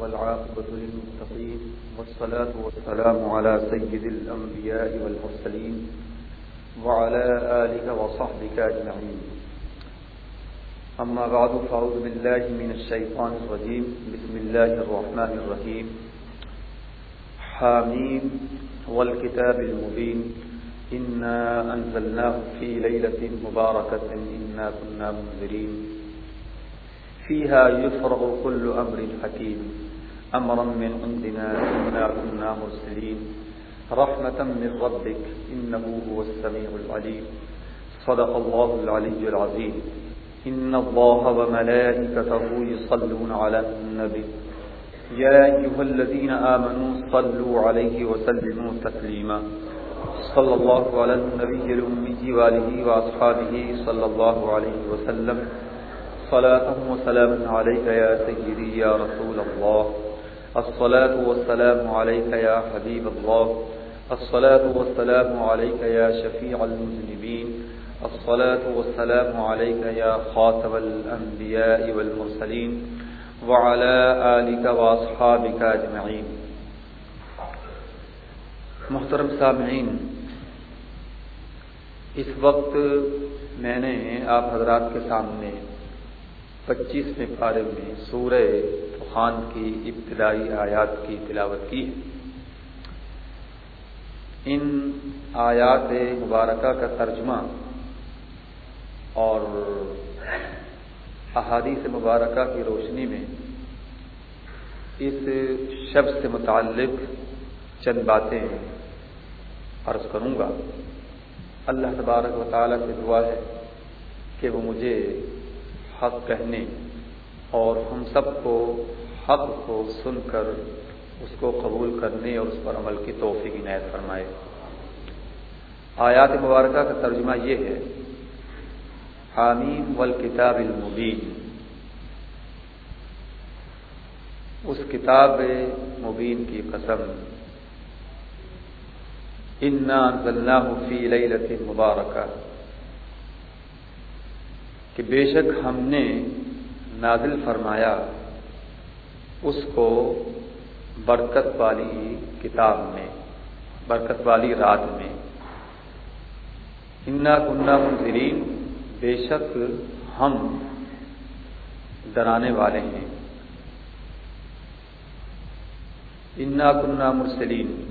والعاقبة للمتقين والصلاة والسلام على سيد الأنبياء والمرسلين وعلى آله وصحبك أجمعين. أما بعد، فأعوذ بالله من الشيطان الرجيم. بسم الله الرحمن الرحيم. حاميم. والكتاب المبين. إنا أنزلناه في ليلة مباركة. إنا كنا منذرين. فيها يفرغ كل أمر حكيم. أمرا من عندنا إنا كنا مرسلين رحمة من ربك إنه هو السميع العليم. صدق الله العلي العظيم. إن الله وملائكته يصلون على النبي. يا أيها الذين آمنوا صلوا عليه وسلموا تسليما. صلى الله على النبي الأمي وآله وأصحابه صلى الله عليه وسلم. صلاة وسلام عليك يا سيدي يا رسول الله. الصلاة والسلام عليك يا حبيب الله. الصلاة والسلام عليك يا شفيع المذنبين. الصلاة والسلام عليك يا خاتم الأنبياء والمرسلين. وعلى آلك وأصحابك أجمعين. محترم سامعین، اس وقت میں نے آپ حضرات کے سامنے پچیسویں پارے میں سورہ طوفان کی ابتدائی آیات کی تلاوت کی ان آیات مبارکہ کا ترجمہ اور احادیث مبارکہ کی روشنی میں اس شب سے متعلق چند باتیں عرض کروں گا۔ اللہ تبارک و تعالیٰ سے دعا ہے کہ وہ مجھے حق کہنے اور ہم سب کو حق کو سن کر اس کو قبول کرنے اور اس پر عمل کی توفیق عنایت فرمائے۔ آیات مبارکہ کا ترجمہ یہ ہے، حامیم والکتاب المبین۔ اس کتاب مبین کی قسم۔ انا انزلناہ فی لیلت مبارکہ۔ کہ بے شک ہم نے نازل فرمایا اس کو برکت والی کتاب میں، برکت والی رات میں۔ انا کنہ منظرین بے شک ہم ڈرانے والے ہیں۔ انا کنہ مرسلین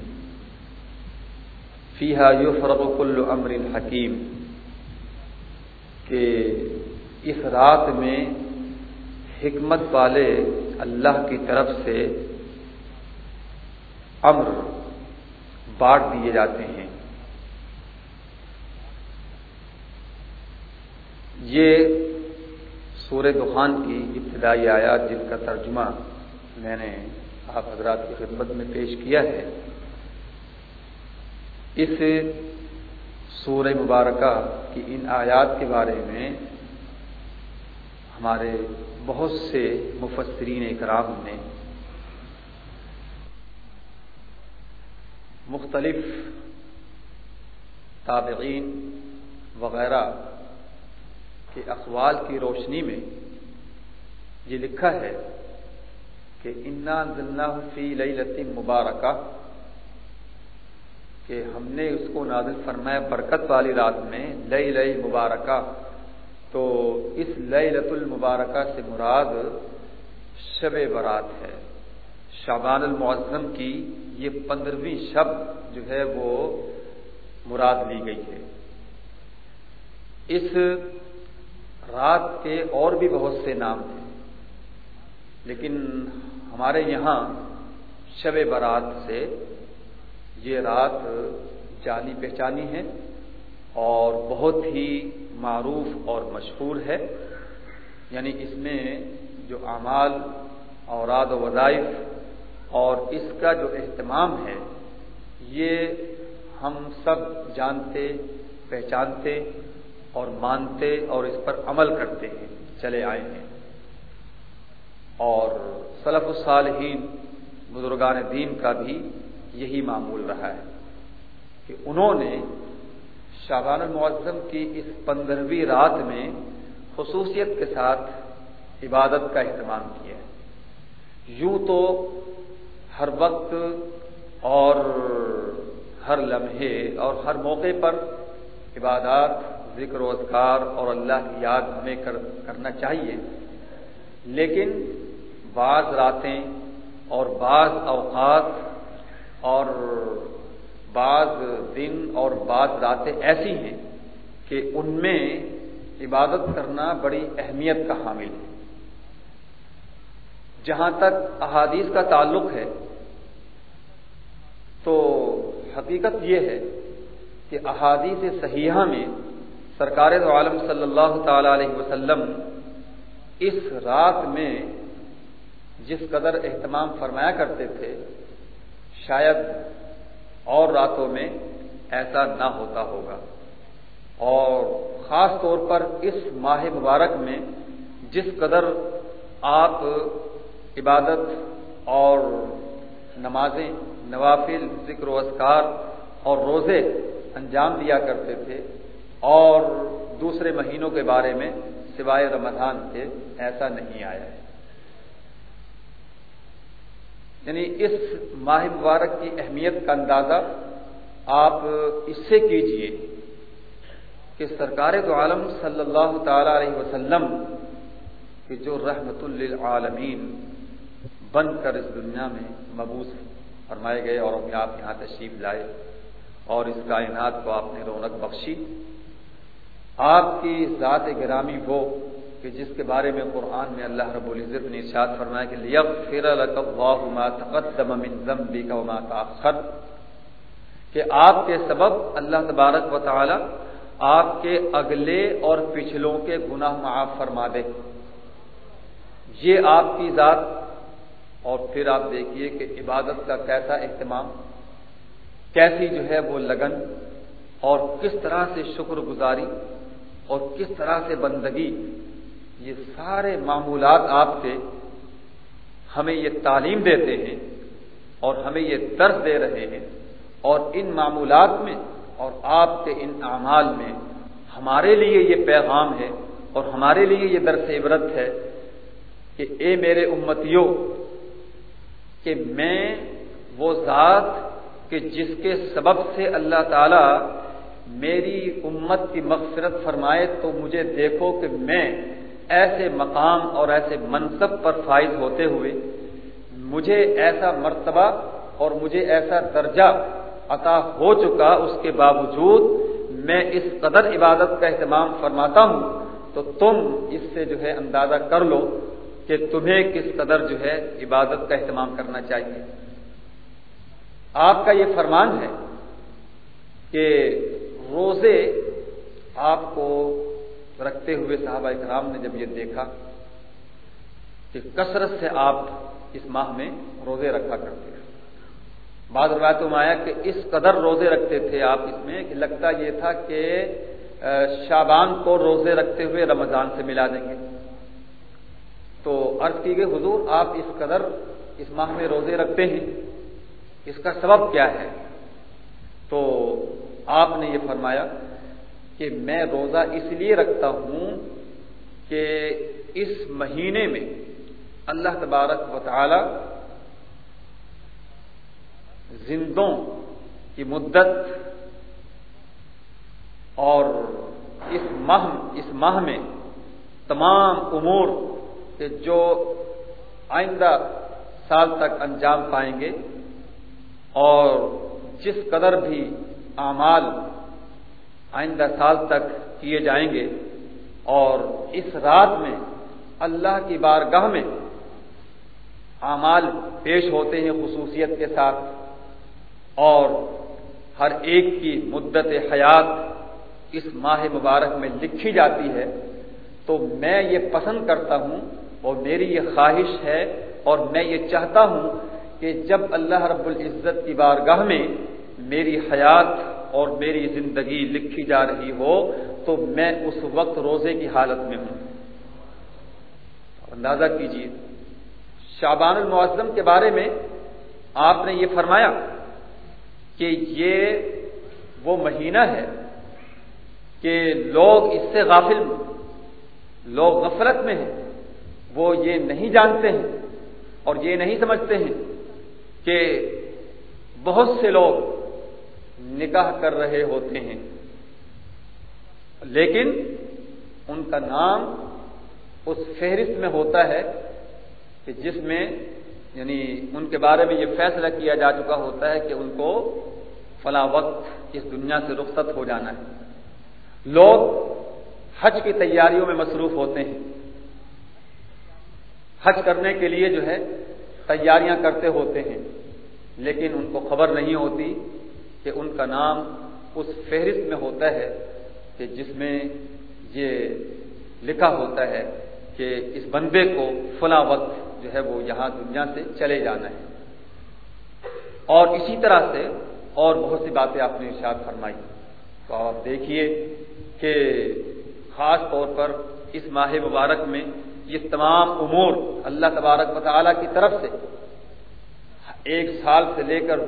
فیحا یو فرق کل امر حکیم کہ اس رات میں حکمت والے اللہ کی طرف سے امر بانٹ دیے جاتے ہیں۔ یہ سورہ دخان کی ابتدائی آیات جن کا ترجمہ میں نے آپ حضرات کی خدمت میں پیش کیا ہے، اس سورہ مبارکہ کی ان آیات کے بارے میں ہمارے بہت سے مفسرین اکرام نے مختلف تابعین وغیرہ کے اقوال کی روشنی میں یہ لکھا ہے کہ انا ذلّہ فی لئی مبارکہ کہ ہم نے اس کو نازل فرمایا برکت والی رات میں لئی لئی مبارکہ تو اس لئی لت المبارکہ سے مراد شب برات ہے۔ شابان المعظم کی یہ پندرہویں شب جو ہے وہ مراد لی گئی ہے۔ اس رات کے اور بھی بہت سے نام ہیں، لیکن ہمارے یہاں شب برات سے یہ رات جانی پہچانی ہے اور بہت ہی معروف اور مشہور ہے یعنی اس میں جو اعمال، اوراد و وظائف اور اس کا جو اہتمام ہے، یہ ہم سب جانتے، پہچانتے اور مانتے اور اس پر عمل کرتے ہیں، چلے آئے ہیں۔ اور صلف الصالحین، بزرگان دین کا بھی یہی معمول رہا ہے کہ انہوں نے شابان المعظم کی اس پندرہویں رات میں خصوصیت کے ساتھ عبادت کا اہتمام کیا ہے۔ یوں تو ہر وقت اور ہر لمحے اور ہر موقع پر عبادات، ذکر و اذکار اور اللہ کی یاد ہمیں کر، کرنا چاہیے۔ لیکن بعض راتیں اور بعض اوقات اور بعض دن اور بعض راتیں ایسی ہیں کہ ان میں عبادت کرنا بڑی اہمیت کا حامل ہے۔ جہاں تک احادیث کا تعلق ہے، تو حقیقت یہ ہے کہ احادیث صحیحہ میں سرکار عالم صلی اللہ تعالی علیہ وسلم اس رات میں جس قدر اہتمام فرمایا کرتے تھے، شاید اور راتوں میں ایسا نہ ہوتا ہوگا۔ اور خاص طور پر اس ماہ مبارک میں جس قدر آپ عبادت اور نمازیں، نوافل، ذکر و اذکار اور روزے انجام دیا کرتے تھے اور دوسرے مہینوں کے بارے میں سوائے رمضان کے ایسا نہیں آیا۔ ہے یعنی اس ماہ مبارک کی اہمیت کا اندازہ آپ اس سے کیجیے کہ سرکار تو عالم صلی اللہ تعالی علیہ وسلم کہ جو رحمت للعالمین بن کر اس دنیا میں مبوس فرمائے گئے اور اپنے آپ یہاں تشریف لائے اور اس کائنات کو آپ نے رونق بخشی۔ آپ کی ذات گرامی وہ کہ جس کے بارے میں قرآن میں اللہ رب العزت نے ارشاد فرمایا کہ تاخر کہ آپ کے سبب اللہ تبارک و تعالی آپ کے اگلے اور پچھلوں کے گناہ معاف فرما دے۔ یہ آپ کی ذات، اور پھر آپ دیکھیے کہ عبادت کا کیسا اہتمام، کیسی جو ہے وہ لگن، اور کس طرح سے شکر گزاری، اور کس طرح سے بندگی یہ سارے معمولات آپ کے ہمیں یہ تعلیم دیتے ہیں اور ہمیں یہ درد دے رہے ہیں اور ان معمولات میں اور آپ کے ان اعمال میں ہمارے لیے یہ پیغام ہے اور ہمارے لیے یہ درس عبرت ہے کہ اے میرے امتیوں، کہ میں وہ ذات کہ جس کے سبب سے اللہ تعالی میری امت کی مغفرت فرمائے تو مجھے دیکھو کہ میں ایسے مقام اور ایسے منصب پر فائز ہوتے ہوئے مجھے ایسا مرتبہ اور مجھے ایسا درجہ عطا ہو چکا اس کے باوجود میں اس قدر عبادت کا اہتمام فرماتا ہوں، تو تم اس سے جو ہے اندازہ کر لو کہ تمہیں کس قدر جو ہے عبادت کا اہتمام کرنا چاہیے۔ آپ کا یہ فرمان ہے کہ روزے آپ کو رکھتے ہوئے صحابہ کرام نے جب یہ دیکھا کہ کثرت سے آپ اس ماہ میں روزے رکھا کرتے تھے بعض روایتوں میں آیا کہ اس قدر روزے رکھتے تھے آپ اس میں کہ لگتا یہ تھا کہ شابان کو روزے رکھتے ہوئے رمضان سے ملا دیں گے۔ تو عرض کی گئی، حضور آپ اس قدر اس ماہ میں روزے رکھتے ہیں، اس کا سبب کیا ہے؟ تو آپ نے یہ فرمایا کہ میں روزہ اس لیے رکھتا ہوں کہ اس مہینے میں اللہ تبارک و تعالی زندوں کی مدت اور اس ماہ اس ماہ میں تمام امور کے جو آئندہ سال تک انجام پائیں گے اور جس قدر بھی اعمال آئندہ سال تک کیے جائیں گے اور اس رات میں اللہ کی بارگاہ میں اعمال پیش ہوتے ہیں خصوصیت کے ساتھ اور ہر ایک کی مدت حیات اس ماہ مبارک میں لکھی جاتی ہے تو میں یہ پسند کرتا ہوں اور میری یہ خواہش ہے اور میں یہ چاہتا ہوں کہ جب اللہ رب العزت کی بارگاہ میں میری حیات اور میری زندگی لکھی جا رہی ہو تو میں اس وقت روزے کی حالت میں ہوں۔ اندازہ کیجیے شابان المعظم کے بارے میں آپ نے یہ فرمایا کہ یہ وہ مہینہ ہے کہ لوگ اس سے غافل لوگ غفلت میں ہیں، وہ یہ نہیں جانتے ہیں اور یہ نہیں سمجھتے ہیں کہ بہت سے لوگ نکاح کر رہے ہوتے ہیں۔ لیکن ان کا نام اس فہرست میں ہوتا ہے کہ جس میں یعنی ان کے بارے میں یہ فیصلہ کیا جا چکا ہوتا ہے کہ ان کو فلاں وقت اس دنیا سے رخصت ہو جانا ہے۔ لوگ حج کی تیاریوں میں مصروف ہوتے ہیں۔ حج کرنے کے لیے جو ہے تیاریاں کرتے ہوتے ہیں، لیکن ان کو خبر نہیں ہوتی کہ ان کا نام اس فہرست میں ہوتا ہے کہ جس میں یہ لکھا ہوتا ہے کہ اس بندے کو فلاں وقت جو ہے وہ یہاں دنیا سے چلے جانا ہے۔ اور اسی طرح سے اور بہت سی باتیں آپ نے ارشاد فرمائی۔ تو آپ دیکھیے کہ خاص طور پر اس ماہ مبارک میں یہ تمام امور اللہ تبارک و تعالیٰ کی طرف سے ایک سال سے لے کر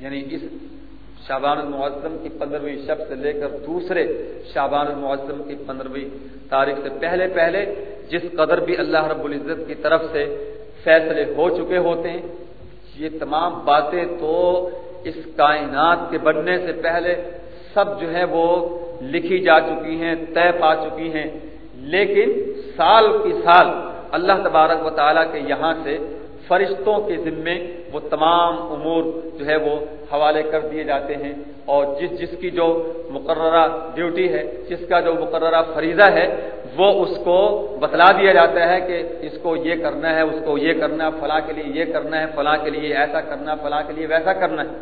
یعنی اس شابان المعظم کی پندرہویں شب سے لے کر دوسرے شابان المعظم کی پندرہویں تاریخ سے پہلے پہلے جس قدر بھی اللہ رب العزت کی طرف سے فیصلے ہو چکے ہوتے ہیں، یہ تمام باتیں تو اس کائنات کے بننے سے پہلے سب جو ہے وہ لکھی جا چکی ہیں، طے پا چکی ہیں۔ لیکن سال کی سال اللہ تبارک و تعالیٰ کے یہاں سے فرشتوں کے ذمے وہ تمام امور جو ہے وہ حوالے کر دیے جاتے ہیں اور جس جس کی جو مقررہ ڈیوٹی ہے، جس کا جو مقررہ فریضہ ہے، وہ اس کو بتلا دیا جاتا ہے کہ اس کو یہ کرنا ہے، اس کو یہ کرنا ہے، فلاں کے لیے یہ کرنا ہے، فلاں کے لیے ایسا کرنا ہے، فلاں کے لیے ویسا کرنا ہے۔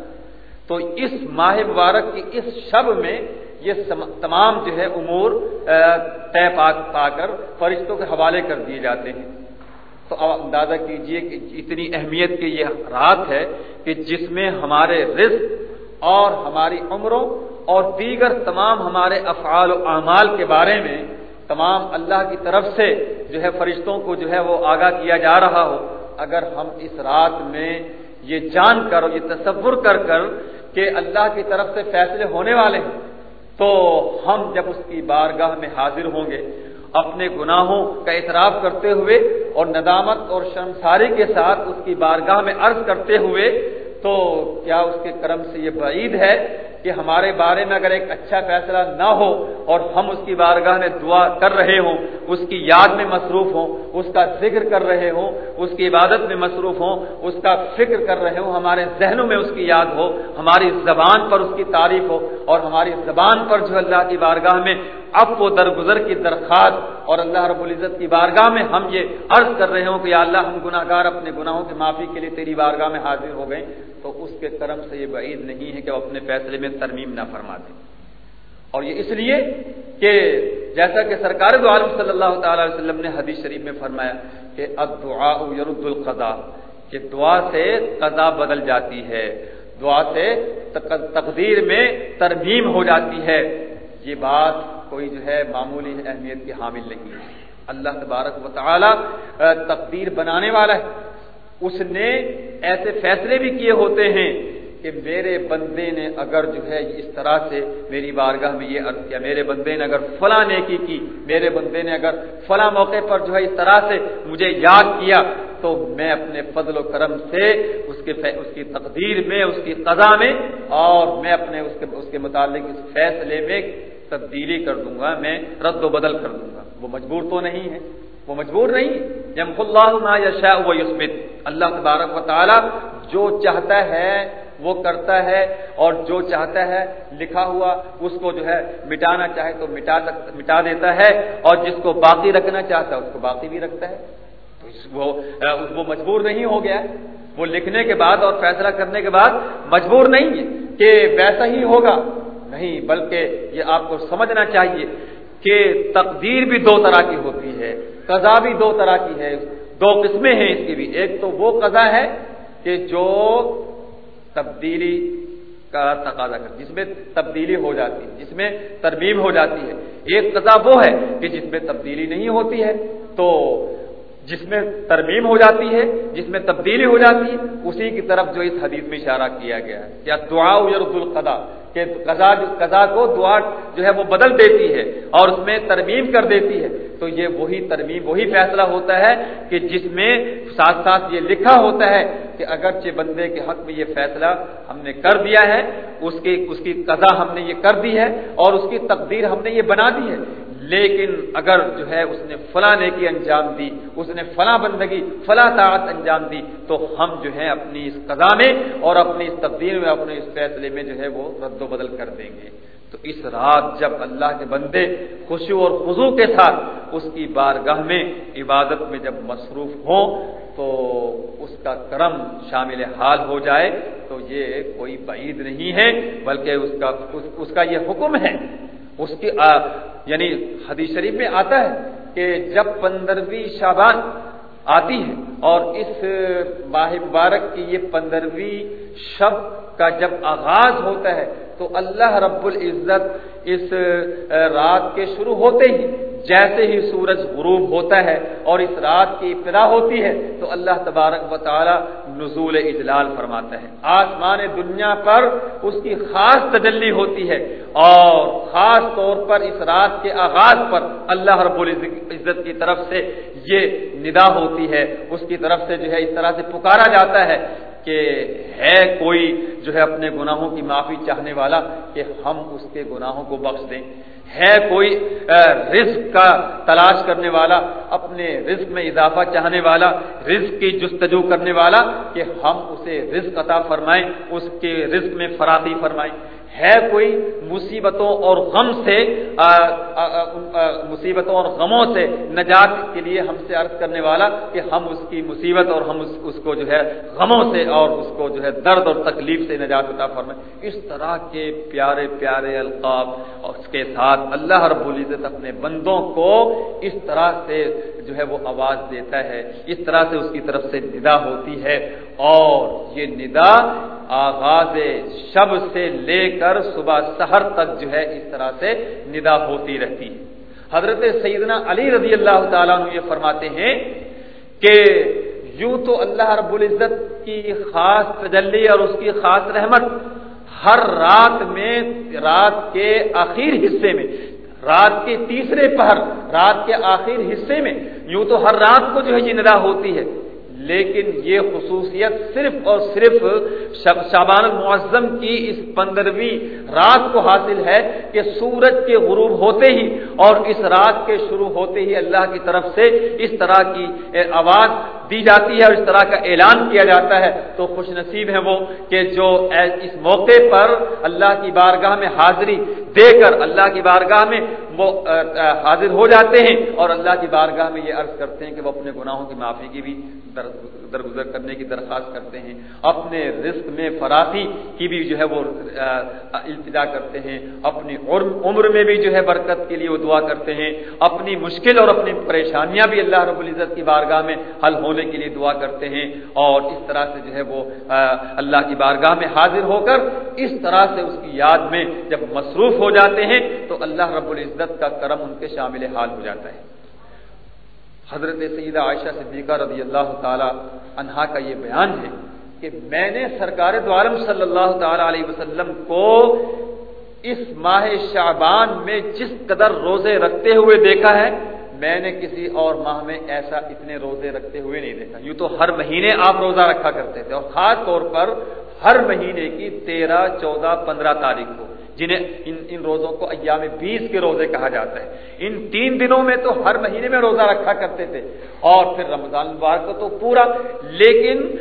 تو اس ماہ مبارک کی اس شب میں یہ تمام جو ہے امور طے پا کر فرشتوں کے حوالے کر دیے جاتے ہیں۔ تو اب اندازہ کیجیے کہ اتنی اہمیت کی یہ رات ہے کہ جس میں ہمارے رزق اور ہماری عمروں اور دیگر تمام ہمارے افعال و اعمال کے بارے میں تمام اللہ کی طرف سے جو ہے فرشتوں کو جو ہے وہ آگاہ کیا جا رہا ہو، اگر ہم اس رات میں یہ جان کر یہ تصور کر کر کہ اللہ کی طرف سے فیصلے ہونے والے ہیں، تو ہم جب اس کی بارگاہ میں حاضر ہوں گے اپنے گناہوں کا اعتراف کرتے ہوئے اور ندامت اور شرمساری کے ساتھ اس کی بارگاہ میں عرض کرتے ہوئے تو کیا اس کے کرم سے یہ بعید ہے کہ ہمارے بارے میں اگر ایک اچھا فیصلہ نہ ہو اور ہم اس کی بارگاہ میں دعا کر رہے ہوں، اس کی یاد میں مصروف ہوں، اس کا ذکر کر رہے ہوں، اس کی عبادت میں مصروف ہوں، اس کا فکر کر رہے ہوں، ہمارے ذہنوں میں اس کی یاد ہو، ہماری زبان پر اس کی تعریف ہو اور ہماری زبان پر جو اللہ کی بارگاہ میں اب وہ درگزر کی درخواست اور اللہ رب العزت کی بارگاہ میں ہم یہ عرض کر رہے ہوں کہ یا اللہ ہم گناہ گار اپنے گناہوں کی معافی کے لیے تیری بارگاہ میں حاضر ہو گئے۔ تو اس کے کرم سے یہ بعید نہیں ہے کہ وہ اپنے فیصلے میں ترمیم نہ فرما دیں اور یہ اس لیے کہ جیسا کہ سرکار دو عالم صلی اللہ تعالی علیہ وسلم نے حدیث شریف میں فرمایا کہ اب دعا یرد القضا کہ دعا سے قضا بدل جاتی ہے، دعا سے تقدیر میں ترمیم ہو جاتی ہے۔ یہ بات کوئی جو ہے معمولی اہمیت کی حامل نہیں۔ ہے اللہ تبارک و تعالی تقدیر بنانے والا ہے۔ اس نے ایسے فیصلے بھی کیے ہوتے ہیں کہ میرے بندے نے اگر جو ہے اس طرح سے میری بارگاہ میں یہ عرض کیا، میرے بندے نے اگر فلاں نیکی کی، میرے بندے نے اگر فلاں موقع پر جو ہے اس طرح سے مجھے یاد کیا، تو میں اپنے فضل و کرم سے اس کے اس کی تقدیر میں، اس کی قضا میں اور میں اپنے اس کے اس کے متعلق اس فیصلے میں تبدیلی کر دوں گا، میں رد و بدل کر دوں گا۔ وہ مجبور تو نہیں ہے۔ وہ مجبور نہیں۔ یم اللہ ما یشاء و یثبت۔ اللہ تبارک و تعالی جو چاہتا ہے وہ کرتا ہے اور جو چاہتا ہے لکھا ہوا اس کو جو ہے مٹانا چاہے تو مٹا مٹا دیتا ہے اور جس کو باقی رکھنا چاہتا ہے اس کو باقی بھی رکھتا ہے۔ تو وہ وہ مجبور نہیں ہو گیا۔ وہ لکھنے کے بعد اور فیصلہ کرنے کے بعد مجبور نہیں ہے کہ ویسا ہی ہوگا۔ نہیں، بلکہ یہ آپ کو سمجھنا چاہیے کہ تقدیر بھی دو طرح کی ہوتی ہے۔ قضا بھی دو طرح کی ہے دو قسمیں ہیں اس کی بھی۔ ایک تو وہ قضا ہے کہ جو تبدیلی کا تقاضا کر جس میں تبدیلی ہو جاتی ہے جس میں ترمیم ہو جاتی ہے۔ ایک قضا وہ ہے کہ جس میں تبدیلی نہیں ہوتی ہے، تو جس میں ترمیم ہو جاتی ہے، جس میں تبدیلی ہو جاتی ہے، اسی کی طرف جو اس حدیث میں اشارہ کیا گیا ہے۔ یا دعا یرد القدا کہ قضا قضا کو دعا جو ہے وہ بدل دیتی ہے اور اس میں ترمیم کر دیتی ہے۔ تو یہ وہی ترمیم، وہی فیصلہ ہوتا ہے کہ جس میں ساتھ ساتھ یہ لکھا ہوتا ہے کہ اگرچہ بندے کے حق میں یہ فیصلہ ہم نے کر دیا ہے، اس کی اس کی قضا ہم نے یہ کر دی ہے اور اس کی تقدیر ہم نے یہ بنا دی ہے۔ لیکن اگر جو ہے اس نے فلاں نیکی انجام دی اس نے فلاں بندگی فلاں طاعت انجام دی تو ہم جو ہے اپنی اس قضا میں اور اپنی اس تبدیل میں اپنے اس فیصلے میں جو ہے وہ رد و بدل کر دیں گے۔ تو اس رات جب اللہ کے بندے خوشی اور خضو کے ساتھ اس کی بارگاہ میں عبادت میں جب مصروف ہوں تو اس کا کرم شامل حال ہو جائے تو یہ کوئی بعید نہیں ہے بلکہ اس کا اس, اس کا یہ حکم ہے اس کی آ, یعنی حدیث شریف میں آتا ہے کہ جب پندرہویں شابان آتی ہے اور اس ماہ مبارک کی یہ پندرہویں شب کا جب آغاز ہوتا ہے تو اللہ رب العزت اس رات کے شروع ہوتے ہی جیسے ہی سورج غروب ہوتا ہے اور اس رات کی ابتدا ہوتی ہے، تو اللہ تبارک و تعالی نزول اجلال فرماتا ہے۔ آسمان دنیا پر اس کی خاص تجلی ہوتی ہے اور خاص طور پر اس رات کے آغاز پر اللہ رب العزت کی طرف سے یہ ندا ہوتی ہے۔ اس کی طرف سے جو ہے اس طرح سے پکارا جاتا ہے۔ کہ ہے کوئی جو ہے اپنے گناہوں کی معافی چاہنے والا کہ ہم اس کے گناہوں کو بخش دیں۔ ہے کوئی رزق کا تلاش کرنے والا، اپنے رزق میں اضافہ چاہنے والا، رزق کی جستجو کرنے والا کہ ہم اسے رزق عطا فرمائیں، اس کے رزق میں فراخی فرمائیں۔ ہے کوئی مصیبتوں اور غم سے آ, آ, آ, مصیبتوں اور غموں سے نجات کے لیے ہم سے عرض کرنے والا کہ ہم اس کی مصیبت اور ہم اس, اس کو جو ہے غموں سے اور اس کو جو ہے درد اور تکلیف سے نجات عطا فرمائے۔ اس طرح کے پیارے پیارے القاب اور اس کے ساتھ اللہ رب العزت اپنے بندوں کو اس طرح سے جو ہے وہ آواز دیتا ہے اس طرح سے اس کی طرف سے ندا ہوتی ہے اور یہ ندا آغاز شب سے لے کر کر صبح سحر تک جو ہے اس طرح سے ندا ہوتی رہتی ہے۔ حضرت سیدنا علی رضی اللہ تعالیٰ عنہ یہ فرماتے ہیں کہ یوں تو اللہ رب العزت کی خاص تجلی اور اس کی خاص رحمت ہر رات میں رات کے آخر حصے میں، رات کے تیسرے پہر، رات کے آخر حصے میں یوں تو ہر رات کو جو ہے یہ ندا ہوتی ہے۔ لیکن یہ خصوصیت صرف اور صرف شابان المعظم کی اس پندرہویں رات کو حاصل ہے کہ سورج کے غروب ہوتے ہی اور اس رات کے شروع ہوتے ہی اللہ کی طرف سے اس طرح کی آواز دی جاتی ہے اور اس طرح کا اعلان کیا جاتا ہے تو خوش نصیب ہے وہ کہ جو اس موقع پر اللہ کی بارگاہ میں حاضری دے کر اللہ کی بارگاہ میں وہ حاضر ہو جاتے ہیں اور اللہ کی بارگاہ میں یہ عرض کرتے ہیں کہ وہ اپنے گناہوں کی معافی کی بھی درگزر کرنے کی درخواست کرتے ہیں، اپنے رزق میں فراخی کی بھی جو ہے وہ التجا کرتے ہیں، اپنی عمر میں بھی جو ہے برکت کے لیے وہ دعا کرتے ہیں، اپنی مشکل اور اپنی پریشانیاں بھی اللہ رب العزت کی بارگاہ میں حل ہونے کے لیے دعا کرتے ہیں اور اس طرح سے جو ہے وہ اللہ کی بارگاہ میں حاضر ہو کر اس طرح سے اس کی یاد میں جب مصروف ہو جاتے ہیں تو اللہ رب العزت کا کرم ان کے شامل حال ہو جاتا ہے۔ حضرت سیدہ عائشہ صدیقہ رضی اللہ تعالی عنہا کا یہ بیان ہے کہ میں نے سرکار دوارم صلی اللہ تعالی علیہ وسلم کو اس ماہ شعبان میں جس قدر روزے رکھتے ہوئے دیکھا ہے میں نے کسی اور ماہ میں ایسا اتنے روزے رکھتے ہوئے نہیں دیکھا۔ یوں تو ہر مہینے آپ روزہ رکھا کرتے تھے اور خاص طور پر ہر مہینے کی تیرہ، چودہ، پندرہ تاریخ کو، جنہیں ان ان روزوں کو ایام بیس کے روزے کہا جاتا ہے۔ ان تین دنوں میں تو ہر مہینے میں روزہ رکھا کرتے تھے۔ اور پھر رمضان المبارک کو تو پورا، لیکن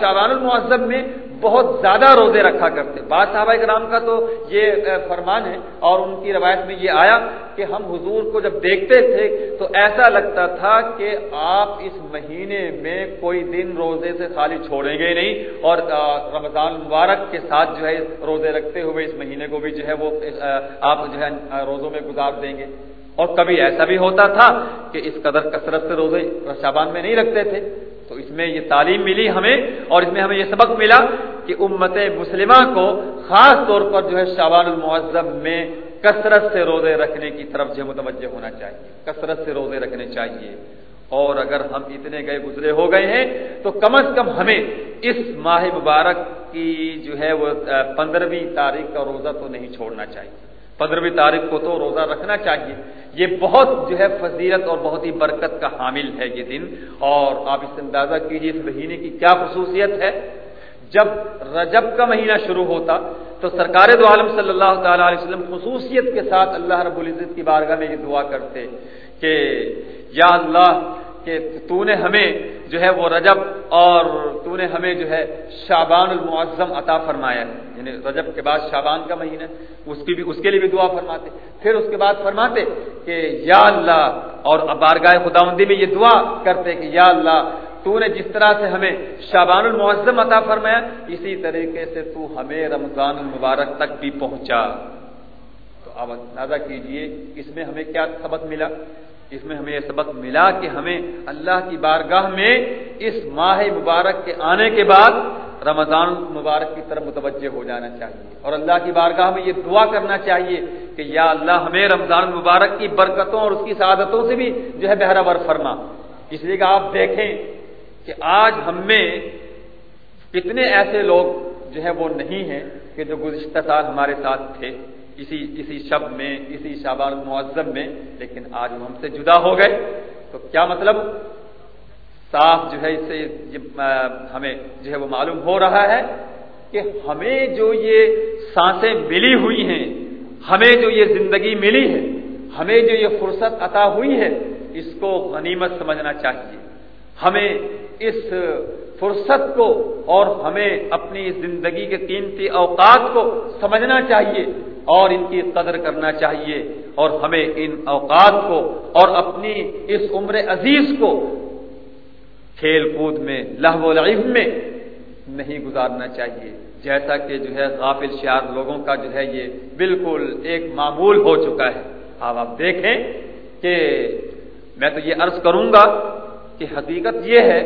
شابان المعظم میں بہت زیادہ روزے رکھا کرتے۔ بعض صحابہ کرام کا تو یہ فرمان ہے اور ان کی روایت میں یہ آیا کہ ہم حضور کو جب دیکھتے تھے تو ایسا لگتا تھا کہ آپ اس مہینے میں کوئی دن روزے سے خالی چھوڑیں گے نہیں اور رمضان مبارک کے ساتھ جو ہے روزے رکھتے ہوئے اس مہینے کو بھی جو ہے وہ آپ جو ہے روزوں میں گزار دیں گے۔ اور کبھی ایسا بھی ہوتا تھا کہ اس قدر کثرت سے روزے شابان میں نہیں رکھتے تھے۔ تو اس میں یہ تعلیم ملی ہمیں اور اس میں ہمیں یہ سبق ملا کہ امت مسلمہ کو خاص طور پر جو ہے شابان المعذب میں کثرت سے روزے رکھنے کی طرف جو متوجہ ہونا چاہیے۔ کثرت سے روزے رکھنے چاہیے۔ اور اگر ہم اتنے گئے گزرے ہو گئے ہیں تو کم از کم ہمیں اس ماہ مبارک کی جو ہے وہ پندرہویں تاریخ کا روزہ تو نہیں چھوڑنا چاہیے۔ پندرہویں تاریخ کو تو روزہ رکھنا چاہیے۔ یہ بہت جو ہے فضیلت اور بہت ہی برکت کا حامل ہے یہ دن۔ اور آپ اس اندازہ کیجیے اس مہینے کی کیا خصوصیت ہے۔ جب رجب کا مہینہ شروع ہوتا تو سرکار دو عالم صلی اللہ تعالی علیہ وسلم خصوصیت کے ساتھ اللہ رب العزت کی بارگاہ میں یہ دعا کرتے کہ یا اللہ کہ تو نے ہمیں جو ہے وہ رجب اور تو نے ہمیں جو ہے شابان المعظم عطا فرمایا ہے۔ یعنی رجب کے بعد شابان کا مہینہ، اس کی بھی، اس کے لیے بھی دعا فرماتے پھر اس کے بعد فرماتے کہ یا اللہ، اور بارگاہ خداوندی میں یہ دعا کرتے کہ یا اللہ تو نے جس طرح سے ہمیں شابان المعظم عطا فرمایا، اسی طریقے سے تو ہمیں رمضان المبارک تک بھی پہنچا۔ تو اب اندازہ کیجیے، اس میں ہمیں کیا سبق ملا؟ اس میں ہمیں یہ سبق ملا کہ ہمیں اللہ کی بارگاہ میں اس ماہ مبارک کے آنے کے بعد رمضان مبارک کی طرف متوجہ ہو جانا چاہیے۔ اور اللہ کی بارگاہ میں یہ دعا کرنا چاہیے کہ یا اللہ ہمیں رمضان مبارک کی برکتوں اور اس کی سعادتوں سے بھی جو ہے بہرا فرما۔ اس لیے کہ آپ دیکھیں کہ آج ہم میں کتنے ایسے لوگ جو ہے وہ نہیں ہیں کہ جو گزشتہ سال ہمارے ساتھ تھے۔ اسی اسی شب میں، اسی شابان معذب میں، لیکن آج وہ ہم سے جدا ہو گئے۔ تو کیا مطلب؟ صاف جو ہے اس سے ہمیں جو ہے وہ معلوم ہو رہا ہے کہ ہمیں جو یہ سانسیں ملی ہوئی ہیں، ہمیں جو یہ زندگی ملی ہے، ہمیں جو یہ فرصت عطا ہوئی ہے، اس کو غنیمت سمجھنا چاہیے۔ ہمیں اس فرصت کو اور ہمیں اپنی زندگی کے قیمتی اوقات کو سمجھنا چاہیے اور ان کی قدر کرنا چاہیے اور ہمیں ان اوقات کو اور اپنی اس عمر عزیز کو کھیل کود میں، لہو لعب میں نہیں گزارنا چاہیے۔ جیسا کہ جو ہے غافل شعر لوگوں کا جو ہے یہ بالکل ایک معمول ہو چکا ہے۔ اب آپ دیکھیں کہ میں تو یہ عرض کروں گا کہ حقیقت یہ ہے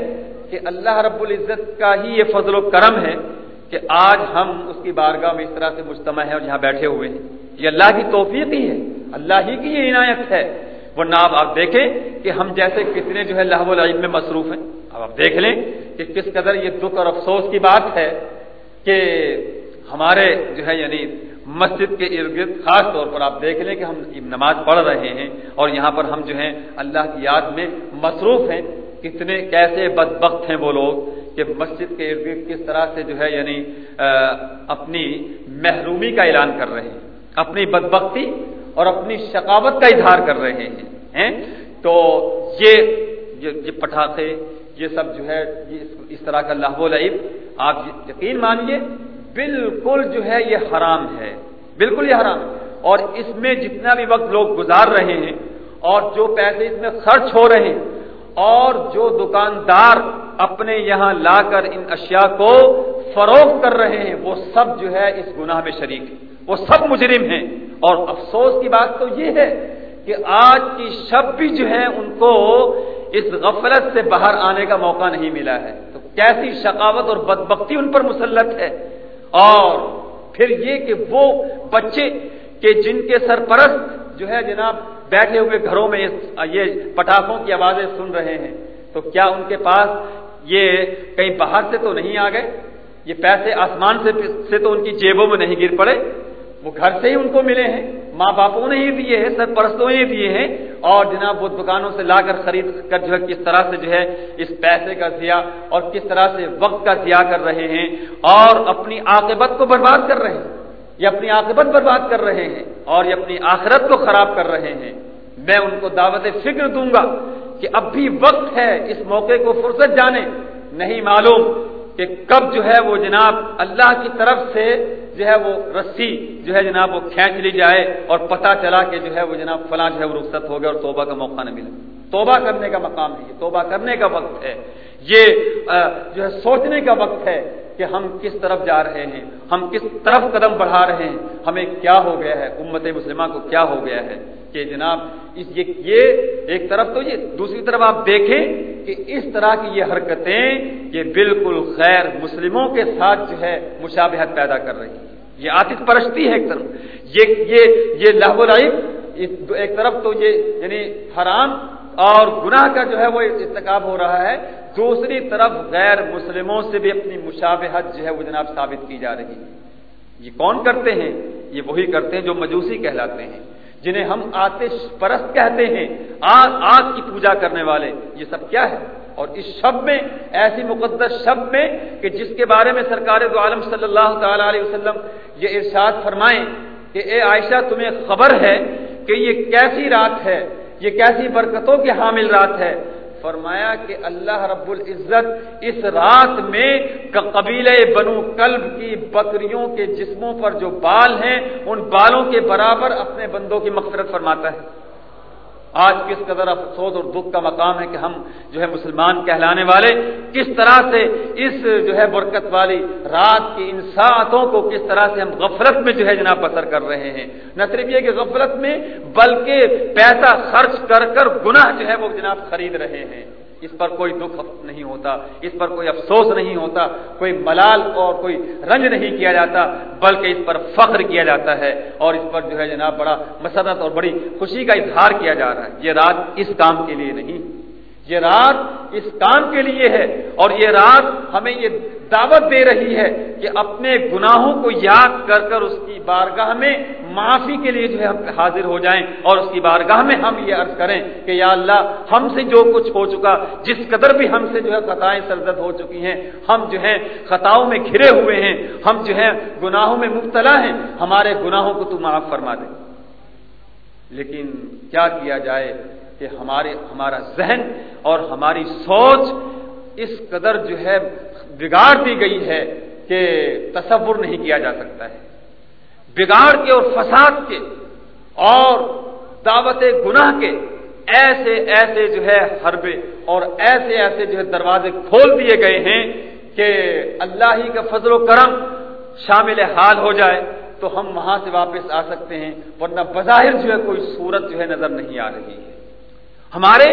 کہ اللہ رب العزت کا ہی یہ فضل و کرم ہے کہ آج ہم اس کی بارگاہ میں اس طرح سے مجتمع ہیں اور یہاں بیٹھے ہوئے ہیں۔ یہ اللہ کی توفیق ہی ہے۔ اللہ ہی کی یہ عنایت ہے۔ ورنہ آپ آپ دیکھیں کہ ہم جیسے کتنے جو ہے لہو العلم میں مصروف ہیں۔ اب آپ دیکھ لیں کہ کس قدر یہ دکھ اور افسوس کی بات ہے کہ ہمارے جو ہے یعنی مسجد کے ارد گرد خاص طور پر آپ دیکھ لیں کہ ہم نماز پڑھ رہے ہیں اور یہاں پر ہم جو ہیں اللہ کی یاد میں مصروف ہیں۔ کتنے کیسے بدبخت ہیں وہ لوگ کہ مسجد کے ارد گرد کس طرح سے جو ہے یعنی اپنی محرومی کا اعلان کر رہے ہیں، اپنی بدبختی اور اپنی شقاوت کا اظہار کر رہے ہیں تو یہ پٹاخے، یہ سب جو ہے اس طرح کا لہو لعب، آپ یقین مانیے، بالکل جو ہے یہ حرام ہے، بالکل یہ حرام اور اس میں جتنا بھی وقت لوگ گزار رہے ہیں اور جو پیسے اس میں خرچ ہو رہے ہیں اور جو دکاندار اپنے یہاں لا کر ان اشیاء کو فروخت کر رہے ہیں، وہ سب جو ہے اس گناہ میں شریک ہیں۔ وہ سب مجرم ہیں۔ اور افسوس کی بات تو یہ ہے کہ آج کی شب بھی جو ہے ان کو اس غفلت سے باہر آنے کا موقع نہیں ملا ہے۔ تو کیسی شقاوت اور بدبختی ان پر مسلط ہے۔ اور پھر یہ کہ وہ بچے کہ جن کے سرپرست جو ہے جناب بیٹھے ہوئے گھروں میں یہ پٹاخوں کی آوازیں سن رہے ہیں، تو کیا ان کے پاس یہ کہیں باہر سے تو نہیں آ گئے؟ یہ پیسے آسمان سے سے تو ان کی جیبوں میں نہیں گر پڑے؟ وہ گھر سے ہی ان کو ملے ہیں، ماں باپوں نے ہی دیے ہیں، سرپرستوں نے دیے ہیں، اور جناب وہ دکانوں سے لا کر خرید کر جو ہے کس طرح سے جو ہے اس پیسے کا ضیاع اور کس طرح سے وقت کا ضیاع کر رہے ہیں اور اپنی عاقبت کو برباد کر رہے ہیں۔ یہ اپنی عاقبت برباد کر رہے ہیں اور یہ اپنی آخرت کو خراب کر رہے ہیں میں ان کو دعوت فکر دوں گا کہ اب بھی وقت ہے اس موقع کو فرصت جانے۔ نہیں معلوم کہ کب جو ہے وہ جناب اللہ کی طرف سے جو ہے وہ رسی جو ہے جناب وہ کھینچ لی جائے اور پتہ چلا کہ جو ہے وہ جناب فلاں جو ہے وہ رخصت ہو گیا اور توبہ کا موقع نہ ملے۔ توبہ کرنے کا مقام ہے یہ توبہ کرنے کا وقت ہے۔ یہ جو ہے سوچنے کا وقت ہے۔ کہ ہم کس طرف جا رہے ہیں؟ ہم کس طرف قدم بڑھا رہے ہیں؟ ہمیں کیا ہو گیا ہے؟ امت مسلمہ کو کیا ہو گیا ہے؟ کہ جناب، اس یہ ایک طرف تو یہ، دوسری طرف آپ دیکھیں کہ اس طرح کی یہ حرکتیں یہ بالکل غیر مسلموں کے ساتھ جو ہے مشابہت پیدا کر رہی ہے یہ آتش پرستی ہے ایک طرف۔ یہ یہ یہ لہو ایک طرف تو یہ یعنی حرام اور گناہ کا جو ہے وہ ارتکاب ہو رہا ہے۔ دوسری طرف غیر مسلموں سے بھی اپنی مشابہت جو ہے وہ جناب ثابت کی جا رہی ہے۔ یہ کون کرتے ہیں؟ یہ وہی کرتے ہیں جو مجوسی کہلاتے ہیں، جنہیں ہم آتش پرست کہتے ہیں، آگ آگ کی پوجا کرنے والے۔ یہ سب کیا ہے؟ اور اس شب میں، ایسی مقدس شب میں کہ جس کے بارے میں سرکار دو عالم صلی اللہ تعالی علیہ وسلم یہ ارشاد فرمائیں کہ اے عائشہ، تمہیں خبر ہے کہ یہ کیسی رات ہے؟ یہ کیسی برکتوں کی حامل رات ہے؟ فرمایا کہ اللہ رب العزت اس رات میں قبیلے بنو کلب کی بکریوں کے جسموں پر جو بال ہیں، ان بالوں کے برابر اپنے بندوں کی مغفرت فرماتا ہے۔ آج کس قدر افسوس اور دکھ کا مقام ہے کہ ہم جو ہے مسلمان کہلانے والے، کس طرح سے اس جو ہے برکت والی رات کی ان ساعتوں کو کس طرح سے ہم غفلت میں جو ہے جناب بسر کر رہے ہیں۔ نہ صرف یہ کہ غفلت میں، بلکہ پیسہ خرچ کر کر گناہ جو ہے وہ جناب خرید رہے ہیں۔ اس پر کوئی دکھ نہیں ہوتا، اس پر کوئی افسوس نہیں ہوتا، کوئی ملال اور کوئی رنج نہیں کیا جاتا، بلکہ اس پر فخر کیا جاتا ہے اور اس پر جو ہے جناب بڑا مسرت اور بڑی خوشی کا اظہار کیا جا رہا ہے۔ یہ رات اس کام کے لیے نہیں۔ یہ رات اس کام کے لیے ہے اور یہ رات ہمیں یہ دعوت دے رہی ہے کہ اپنے گناہوں کو یاد کر کر اس کی بارگاہ میں معافی کے لیے جو ہے ہم حاضر ہو جائیں اور اس کی بارگاہ میں ہم یہ عرض کریں کہ یا اللہ ہم سے جو کچھ ہو چکا، جس قدر بھی ہم سے جو ہے خطائیں سرزد ہو چکی ہیں، ہم جو ہیں خطاؤں میں گھرے ہوئے ہیں، ہم جو ہیں گناہوں میں مبتلا ہیں، ہمارے گناہوں کو تو معاف فرما دے۔ لیکن کیا کیا جائے؟ کہ ہمارے ہمارا ذہن اور ہماری سوچ اس قدر جو ہے بگاڑ دی گئی ہے کہ تصور نہیں کیا جا سکتا ہے۔ بگاڑ کے اور فساد کے اور دعوت گناہ کے ایسے ایسے جو ہے حربے اور ایسے ایسے جو ہے دروازے کھول دیے گئے ہیں کہ اللہ ہی کا فضل و کرم شامل حال ہو جائے تو ہم وہاں سے واپس آ سکتے ہیں، ورنہ بظاہر جو ہے کوئی صورت جو ہے نظر نہیں آ رہی ہے۔ ہمارے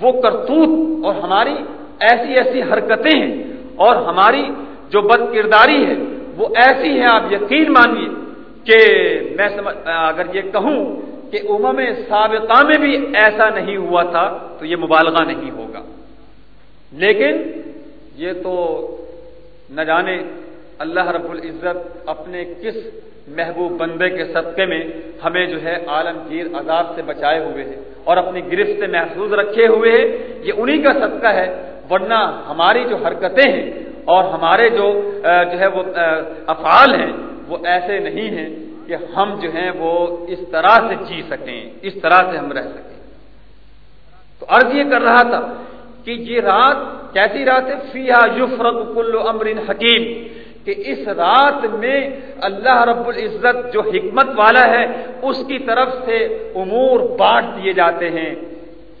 وہ کرتوت اور ہماری ایسی ایسی حرکتیں ہیں اور ہماری جو بد کرداری ہے وہ ایسی ہے آپ یقین مانیے کہ میں سمجھ اگر یہ کہوں کہ امم سابقہ میں بھی ایسا نہیں ہوا تھا تو یہ مبالغہ نہیں ہوگا۔ لیکن یہ تو نہ جانے اللہ رب العزت اپنے کس محبوب بندے کے صدقے میں ہمیں جو ہے عالمگیر عذاب سے بچائے ہوئے ہیں اور اپنی گرفت سے محفوظ رکھے ہوئے ہیں۔ یہ انہی کا صدقہ ہے، ورنہ ہماری جو حرکتیں ہیں اور ہمارے جو جو ہے وہ افعال ہیں، وہ ایسے نہیں ہیں کہ ہم جو ہیں وہ اس طرح سے جی سکیں، اس طرح سے ہم رہ سکیں۔ تو عرض یہ کر رہا تھا کہ یہ رات، کیسی رات ہے؟ فیا یفرق کل امر حکیم۔ کہ اس رات میں اللہ رب العزت جو حکمت والا ہے، اس کی طرف سے امور بانٹ دیے جاتے ہیں۔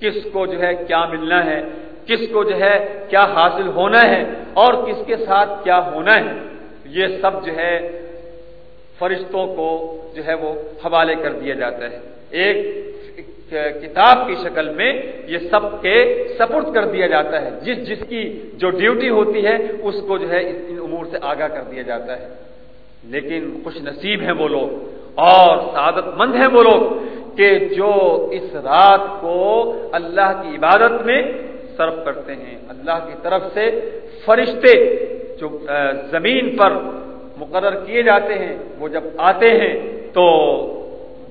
کس کو جو ہے کیا ملنا ہے، کس کو جو ہے کیا حاصل ہونا ہے، اور کس کے ساتھ کیا ہونا ہے۔ یہ سب جو ہے فرشتوں کو جو ہے وہ حوالے کر دیا جاتا ہے۔ ایک کتاب کی شکل میں یہ سب کے سپرد کر دیا جاتا ہے۔ جس جس کی جو ڈیوٹی ہوتی ہے، اس کو جو ہے ان امور سے آگاہ کر دیا جاتا ہے۔ لیکن خوش نصیب ہیں وہ لوگ اور سعادت مند ہیں وہ لوگ کہ جو اس رات کو اللہ کی عبادت میں صرف کرتے ہیں۔ اللہ کی طرف سے فرشتے جو زمین پر مقرر کیے جاتے ہیں، وہ جب آتے ہیں تو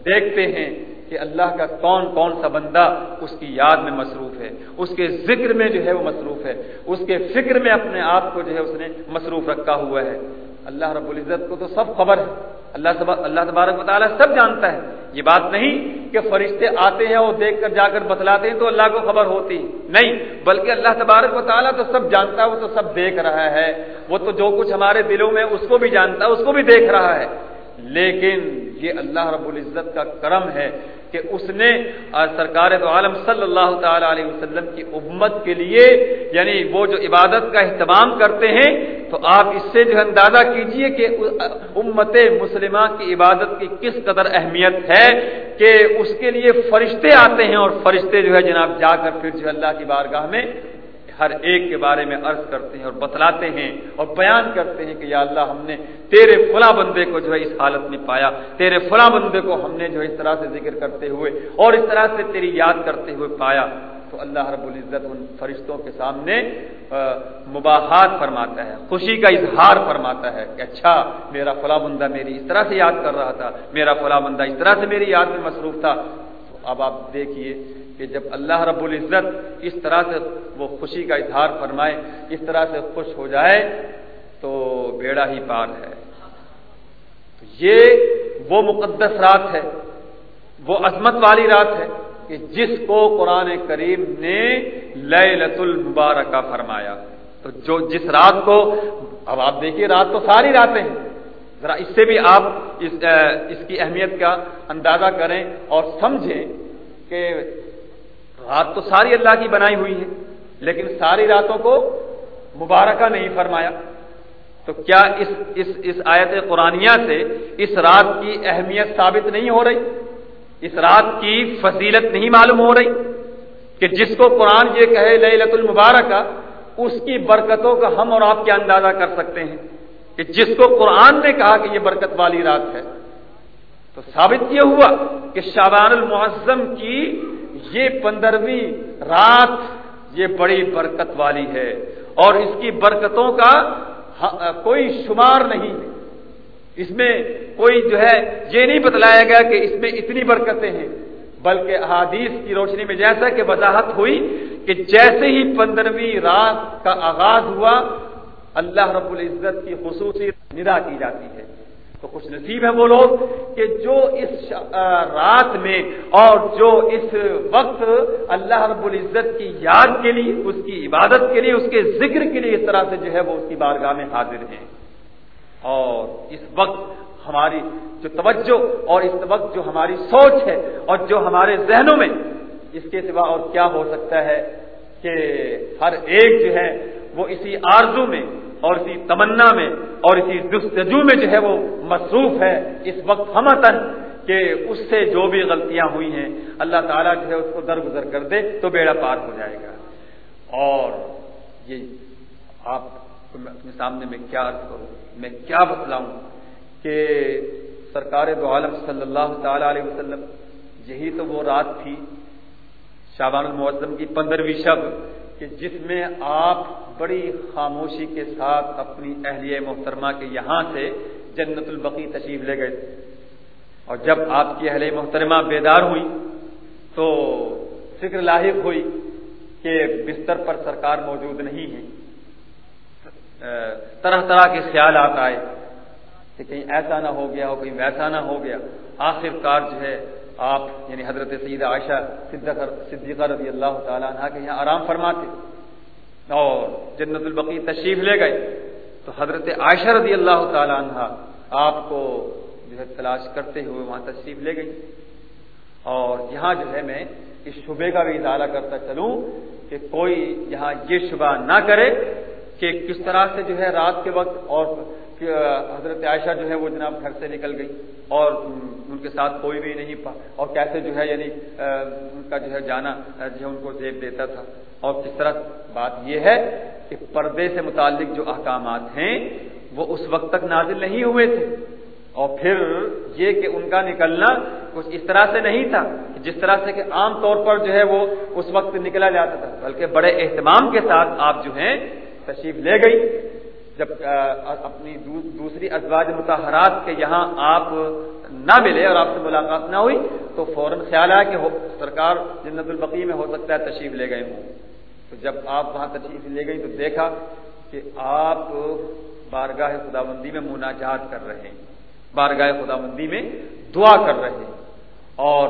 دیکھتے ہیں کہ اللہ کا کون کون سا بندہ اس کی یاد میں مصروف ہے، اس کے ذکر میں جو ہے وہ مصروف ہے، اس کے فکر میں اپنے آپ کو جو ہے اس نے مصروف رکھا ہوا ہے۔ اللہ رب العزت کو تو سب خبر ہے۔ اللہ اللہ تبارک مطالعہ سب جانتا ہے۔ یہ بات نہیں کہ فرشتے آتے ہیں اور دیکھ کر جا کر بتلاتے ہیں تو اللہ کو خبر ہوتی۔ نہیں، بلکہ اللہ تبارک و تعالیٰ تو سب جانتا ہے، وہ تو سب دیکھ رہا ہے۔ وہ تو جو کچھ ہمارے دلوں میں اس کو بھی جانتا ہے اس کو بھی دیکھ رہا ہے۔ لیکن یہ اللہ رب العزت کا کرم ہے۔ کہ اس نے سرکار تو عالم صلی اللہ تعالی علیہ وسلم کی امت کے لیے یعنی وہ جو عبادت کا اہتمام کرتے ہیں، تو آپ اس سے جو اندازہ کیجیے کہ امت مسلمہ کی عبادت کی کس قدر اہمیت ہے کہ اس کے لیے فرشتے آتے ہیں اور فرشتے جو ہے جناب جا کر پھر جو اللہ کی بارگاہ میں ہر ایک کے بارے میں عرض کرتے ہیں اور بتلاتے ہیں اور بیان کرتے ہیں کہ یا اللہ ہم نے تیرے فلاں بندے کو جو ہے اس حالت میں پایا، تیرے فلاں بندے کو ہم نے جو ہے اس طرح سے ذکر کرتے ہوئے اور اس طرح سے تیری یاد کرتے ہوئے پایا۔ تو اللہ رب العزت ان فرشتوں کے سامنے مباحات فرماتا ہے، خوشی کا اظہار فرماتا ہے کہ اچھا میرا فلاں بندہ میری اس طرح سے یاد کر رہا تھا، میرا فلاں بندہ اس طرح سے میری یاد میں مصروف تھا۔ اب آپ دیکھیے کہ جب اللہ رب العزت اس طرح سے وہ خوشی کا اظہار فرمائے، اس طرح سے خوش ہو جائے، تو بیڑا ہی پار ہے۔ یہ وہ مقدس رات ہے، وہ عظمت والی رات ہے کہ جس کو قرآن کریم نے لت المبارکہ فرمایا۔ تو جو جس رات کو، اب آپ دیکھیے رات تو ساری راتیں ہیں۔ ذرا اس سے بھی آپ اس اس کی اہمیت کا اندازہ کریں اور سمجھیں کہ رات تو ساری اللہ کی بنائی ہوئی ہے، لیکن ساری راتوں کو مبارکہ نہیں فرمایا۔ تو کیا اس اس اس آیت قرآنیہ سے اس رات کی اہمیت ثابت نہیں ہو رہی؟ اس رات کی فضیلت نہیں معلوم ہو رہی کہ جس کو قرآن یہ کہے لت المبارکہ، اس کی برکتوں کا ہم اور آپ کیا اندازہ کر سکتے ہیں؟ کہ جس کو قرآن نے کہا کہ یہ برکت والی رات ہے، تو ثابت یہ ہوا کہ شابان المعظم کی یہ پندرہویں رات یہ بڑی برکت والی ہے اور اس کی برکتوں کا کوئی شمار نہیں ہے۔ اس میں کوئی جو ہے، یہ نہیں بتلایا گیا کہ اس میں اتنی برکتیں ہیں، بلکہ احادیث کی روشنی میں جیسا کہ وضاحت ہوئی کہ جیسے ہی پندرہویں رات کا آغاز ہوا اللہ رب العزت کی خصوصی ندا کی جاتی ہے۔ تو خوش نصیب ہے وہ لوگ کہ جو اس رات میں اور جو اس وقت اللہ رب العزت کی یاد کے لیے، اس کی عبادت کے لیے، اس کے ذکر کے لیے اس طرح سے جو ہے وہ اس کی بارگاہ میں حاضر ہیں۔ اور اس وقت ہماری جو توجہ اور اس وقت جو ہماری سوچ ہے اور جو ہمارے ذہنوں میں، اس کے سوا اور کیا ہو سکتا ہے کہ ہر ایک جو ہے وہ اسی آرزو میں اور اسی تمنا میں اور اسی جستجو میں جو ہے وہ مصروف ہے، اس وقت ہم کہ اس سے جو بھی غلطیاں ہوئی ہیں، اللہ تعالیٰ جو ہے اس کو درگزر کر دے تو بیڑا پار ہو جائے گا۔ اور یہ آپ اپنے سامنے میں کیا عرض کروں، میں کیا بتلاؤں کہ سرکار دو عالم صلی اللہ تعالی علیہ وسلم، یہی تو وہ رات تھی شابان المعظم کی پندرہویں شب کہ جس میں آپ بڑی خاموشی کے ساتھ اپنی اہلیہ محترمہ کے یہاں سے جنت البقی تشریف لے گئے اور جب آپ کی اہل محترمہ بیدار ہوئی تو فکر لاحق ہوئی کہ بستر پر سرکار موجود نہیں ہے۔ طرح طرح کے خیالات آئے کہ کہیں ایسا نہ ہو گیا ہو، کہیں ویسا نہ ہو گیا۔ آخر کار جو ہے آپ یعنی حضرت سید عائشہ صدیقہ رضی اللہ تعالیٰ عنہ کے یہاں آرام فرماتے اور جنت البقی تشریف لے گئے۔ تو حضرت عائشہ رضی اللہ تعالیٰ عنہ آپ کو جو ہے تلاش کرتے ہوئے وہاں تشریف لے گئی اور یہاں جو ہے میں اس شبے کا بھی اضالہ کرتا چلوں کہ کوئی یہاں یہ شبہ نہ کرے کہ کس طرح سے جو ہے رات کے وقت اور حضرت عائشہ جو ہے وہ جناب گھر سے نکل گئی اور ان کے ساتھ کوئی بھی نہیں پا اور کیسے جو ہے یعنی ان کا جو ہے جانا جو ہے ان کو زیب دیتا تھا۔ اور کس طرح بات یہ ہے کہ پردے سے متعلق جو احکامات ہیں، وہ اس وقت تک نازل نہیں ہوئے تھے۔ اور پھر یہ کہ ان کا نکلنا کچھ اس طرح سے نہیں تھا، جس طرح سے کہ عام طور پر جو ہے وہ اس وقت نکلا جاتا تھا، بلکہ بڑے اہتمام کے ساتھ آپ جو ہیں تشریف لے گئی۔ جب اپنی دوسری ازواج متحرات کے یہاں آپ نہ ملے اور آپ سے ملاقات نہ ہوئی، تو فوراً خیال آیا کہ سرکار جنت البقی میں ہو سکتا ہے تشریف لے گئے ہوں۔ تو جب آپ وہاں تشریف لے گئی تو دیکھا کہ آپ بارگاہ خدا بندی میں مناجات کر رہے ہیں۔ بارگاہ خدا بندی میں دعا کر رہے ہیں۔ اور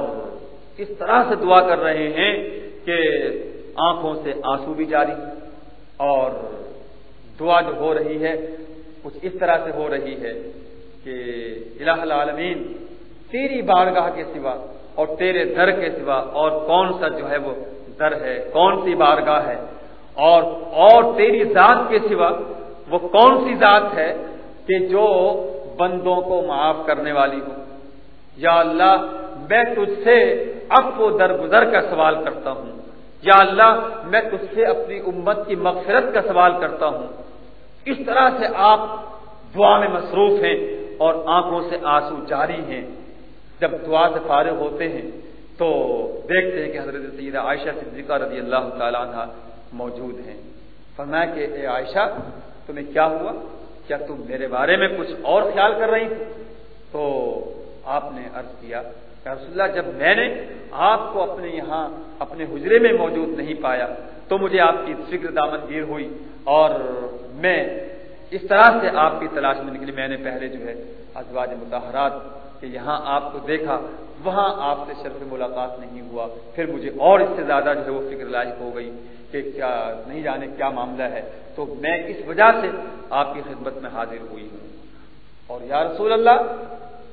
اس طرح سے دعا کر رہے ہیں کہ آنکھوں سے آنسو بھی جاری اور دعا جو ہو رہی ہے، کچھ اس طرح سے ہو رہی ہے کہ الہ العالمین، تیری بارگاہ کے سوا اور تیرے در کے سوا اور کون سا جو ہے وہ در ہے، کون سی بارگاہ ہے؟ اور اور تیری ذات کے سوا وہ کون سی ذات ہے کہ جو بندوں کو معاف کرنے والی ہو؟ یا اللہ، میں تجھ سے اب وہ درگزر کا سوال کرتا ہوں۔ یا اللہ، میں تجھ سے اپنی امت کی مغفرت کا سوال کرتا ہوں۔ اس طرح سے آپ دعا میں مصروف ہیں اور آنکھوں سے آنسو جاری ہیں، جب دعا سے فارغ ہوتے ہیں، تو دیکھتے ہیں کہ حضرت سیدہ عائشہ صدیقہ رضی اللہ تعالیٰ عنہ موجود ہیں۔ فرمایا کہ اے عائشہ، تمہیں کیا ہوا؟ کیا تم میرے بارے میں کچھ اور خیال کر رہی تھی؟ تو آپ نے عرض کیا کہ رسول اللہ، جب میں نے آپ کو اپنے یہاں، اپنے حجرے میں موجود نہیں پایا تو مجھے آپ کی فکر دامن گیر ہوئی اور میں اس طرح سے آپ کی تلاش میں نکلی۔ میں نے پہلے جو ہے ازواج متحرات کہ یہاں آپ کو دیکھا، وہاں آپ سے شرف ملاقات نہیں ہوا۔ پھر مجھے اور اس سے زیادہ جو ہے وہ فکر لاحق ہو گئی کہ کیا نہیں جانے، کیا معاملہ ہے۔ تو میں اس وجہ سے آپ کی خدمت میں حاضر ہوئی ہوں۔ اور یا رسول اللہ،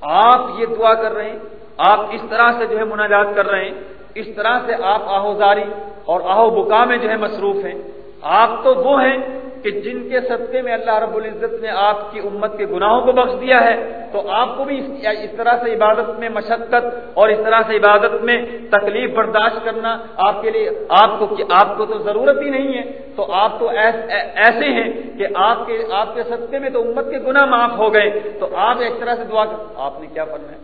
آپ یہ دعا کر رہے ہیں، آپ اس طرح سے جو ہے مناجات کر رہے ہیں اس طرح سے آپ آہوزاری اور آہو بکا میں جو ہے مصروف ہیں۔ آپ تو وہ ہیں کہ جن کے صدقے میں اللہ رب العزت نے آپ کی امت کے گناہوں کو بخش دیا ہے، تو آپ کو بھی اس طرح سے عبادت میں مشقت اور اس طرح سے عبادت میں تکلیف برداشت کرنا آپ کے لیے، آپ کو آپ کو تو ضرورت ہی نہیں ہے۔ تو آپ تو ایسے ہیں کہ آپ کے آپ کے صدقے میں تو امت کے گناہ معاف ہو گئے۔ تو آپ ایک طرح سے دعا کر، آپ نے کیا فرمایا؟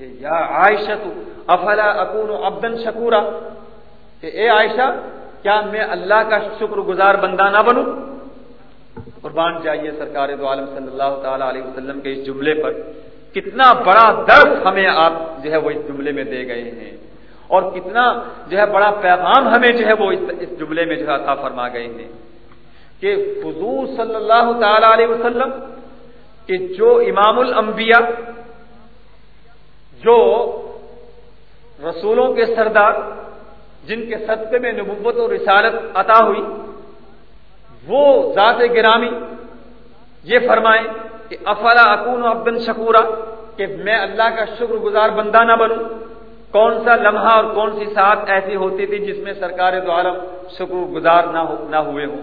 کہ یا عائشہ تو افلا اکون ابدن شکورا؟ کہ اے عائشہ، کیا میں اللہ کا شکر گزار بندہ نہ بنوں؟ قربان چاہیے سرکار دو عالم صلی اللہ تعالی علیہ وسلم کے اس جملے پر۔ کتنا بڑا درد ہمیں آپ جو ہے وہ اس جملے میں دے گئے ہیں۔ اور کتنا جو ہے بڑا پیغام ہمیں جو ہے وہ اس جملے میں جو ہے عطا فرما گئے ہیں۔ کہ حضور صلی اللہ تعالی علیہ وسلم، کہ جو امام الانبیاء جو رسولوں کے سردار، جن کے صدقے میں نبوت و رسالت عطا ہوئی، وہ ذات گرامی یہ فرمائیں کہ افلا اکون عبدن شکورا، کہ میں اللہ کا شکر گزار بندہ نہ بنوں۔ کون سا لمحہ اور کون سی ساتھ ایسی ہوتی تھی جس میں سرکار عالم شکر گزار نہ ہو نہ ہوئے ہوں؟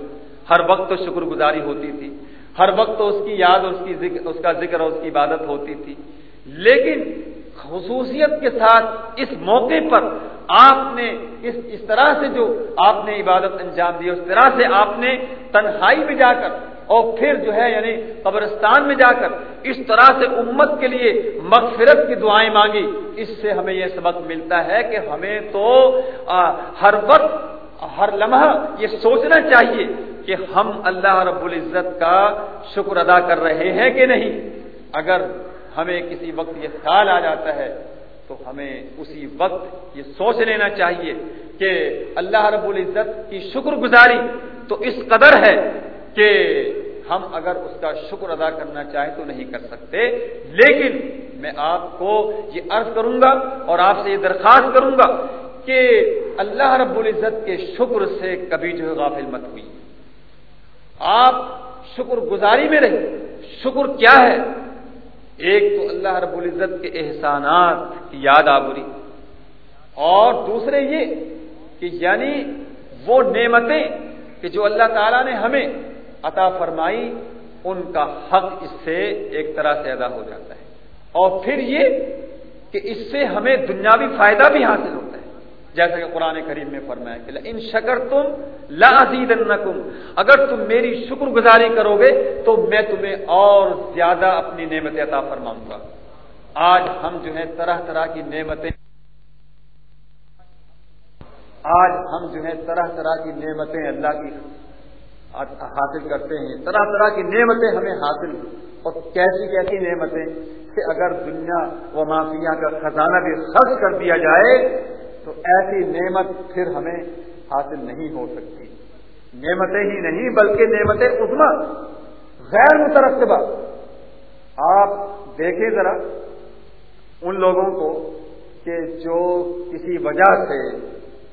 ہر وقت تو شکر گزاری ہوتی تھی۔ ہر وقت تو اس کی یاد اور اس کی ذکر، اس کا ذکر اور اس کی عبادت ہوتی تھی۔ لیکن خصوصیت کے ساتھ اس موقع پر آپ نے اس اس طرح سے جو آپ نے عبادت انجام دی، اس طرح سے آپ نے تنہائی میں جا کر اور پھر جو ہے یعنی قبرستان میں جا کر اس طرح سے امت کے لیے مغفرت کی دعائیں مانگی۔ اس سے ہمیں یہ سبق ملتا ہے کہ ہمیں تو ہر وقت، ہر لمحہ یہ سوچنا چاہیے کہ ہم اللہ رب العزت کا شکر ادا کر رہے ہیں کہ نہیں۔ اگر ہمیں کسی وقت یہ خیال آ جاتا ہے، تو ہمیں اسی وقت یہ سوچ لینا چاہیے کہ اللہ رب العزت کی شکر گزاری تو اس قدر ہے کہ ہم اگر اس کا شکر ادا کرنا چاہیں تو نہیں کر سکتے۔ لیکن میں آپ کو یہ عرض کروں گا اور آپ سے یہ درخواست کروں گا کہ اللہ رب العزت کے شکر سے کبھی جو ہے غافل مت ہوئی۔ آپ شکر گزاری میں رہے شکر کیا ہے؟ ایک تو اللہ رب العزت کے احسانات کی یاد آبری اور دوسرے یہ کہ یعنی وہ نعمتیں کہ جو اللہ تعالیٰ نے ہمیں عطا فرمائی، ان کا حق اس سے ایک طرح سے ادا ہو جاتا ہے۔ اور پھر یہ کہ اس سے ہمیں دنیاوی فائدہ بھی حاصل ہوتا ہے۔ جیسا کہ قرآن کریم میں فرمایا کہ ان شکر تم لازید اگر تم میری شکر گزاری کرو گے تو میں تمہیں اور زیادہ اپنی نعمت عطا فرماؤں گا۔ آج ہم جو ہے طرح طرح کی نعمتیں، آج ہم جو ہے طرح طرح کی نعمتیں اللہ کی حاصل کرتے ہیں۔ طرح طرح کی نعمتیں ہمیں حاصل اور کیسی کیسی نعمتیں؟ کہ اگر دنیا و مافیا کا خزانہ بھی خرچ کر دیا جائے تو ایسی نعمت پھر ہمیں حاصل نہیں ہو سکتی۔ نعمتیں ہی نہیں بلکہ نعمتیں عظما غیر مترقبہ آپ دیکھیں ذرا ان لوگوں کو کہ جو کسی وجہ سے،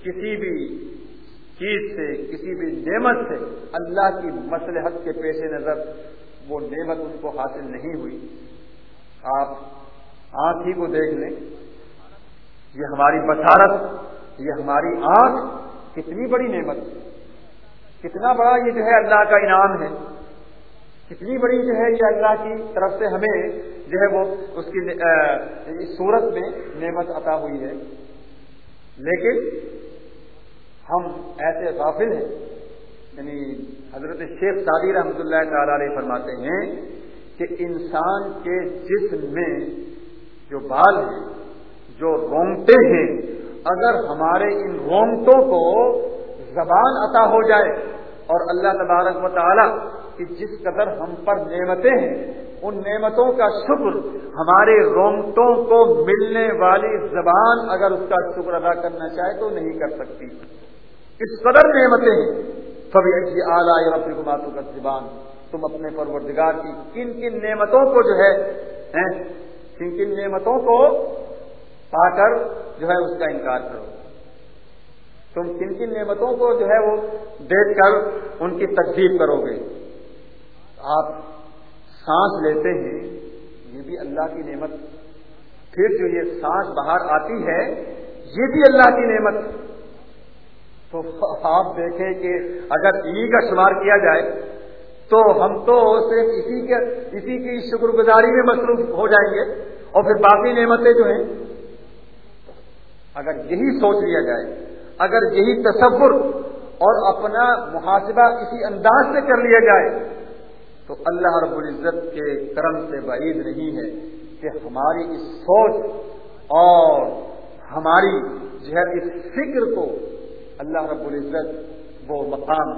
کسی بھی چیز سے، کسی بھی نعمت سے اللہ کی مسلحت کے پیش نظر وہ نعمت ان کو حاصل نہیں ہوئی۔ آپ آنکھ ہی کو دیکھ لیں۔ یہ ہماری بصارت یہ ہماری آنکھ، کتنی بڑی نعمت کتنا بڑا یہ جو ہے اللہ کا انعام ہے۔ کتنی بڑی جو ہے یہ اللہ کی طرف سے ہمیں جو ہے وہ اس کی اس صورت میں نعمت عطا ہوئی ہے۔ لیکن ہم ایسے غافل ہیں یعنی حضرت شیخ سعدی رحمۃ اللہ تعالی علیہ فرماتے ہیں کہ انسان کے جسم میں جو بال ہیں جو رونگتے ہیں، اگر ہمارے ان رومتوں کو زبان عطا ہو جائے اور اللہ تبارک و تعالی کہ جس قدر ہم پر نعمتیں ہیں، ان نعمتوں کا شکر ہمارے رومتوں کو ملنے والی زبان اگر اس کا شکر ادا کرنا چاہے تو نہیں کر سکتی۔ اس قدر نعمتیں ہیں۔ سبھی ایسی اعلیٰ اپنی گماتوں کا زبان تم اپنے پروردگار کی کن کن نعمتوں کو جو ہے کن کن نعمتوں کو پا کر جو ہے اس کا انکار کرو۔ تم کن کن نعمتوں کو جو ہے وہ دیکھ کر ان کی تقسیم کرو گے۔ آپ سانس لیتے ہیں، یہ بھی اللہ کی نعمت۔ پھر جو یہ سانس باہر آتی ہے، یہ بھی اللہ کی نعمت۔ تو آپ دیکھیں کہ اگر ای کا شمار کیا جائے، تو ہم تو صرف اسی کے، اسی کی شکر گزاری میں مصروف ہو جائیں گے۔ اور پھر باقی نعمتیں جو ہیں اگر یہی سوچ لیا جائے، اگر یہی تصور اور اپنا محاسبہ اسی انداز سے کر لیا جائے، تو اللہ رب العزت کے کرم سے بعید نہیں ہے کہ ہماری اس سوچ اور ہماری جو ہے اس فکر کو اللہ رب العزت وہ مقام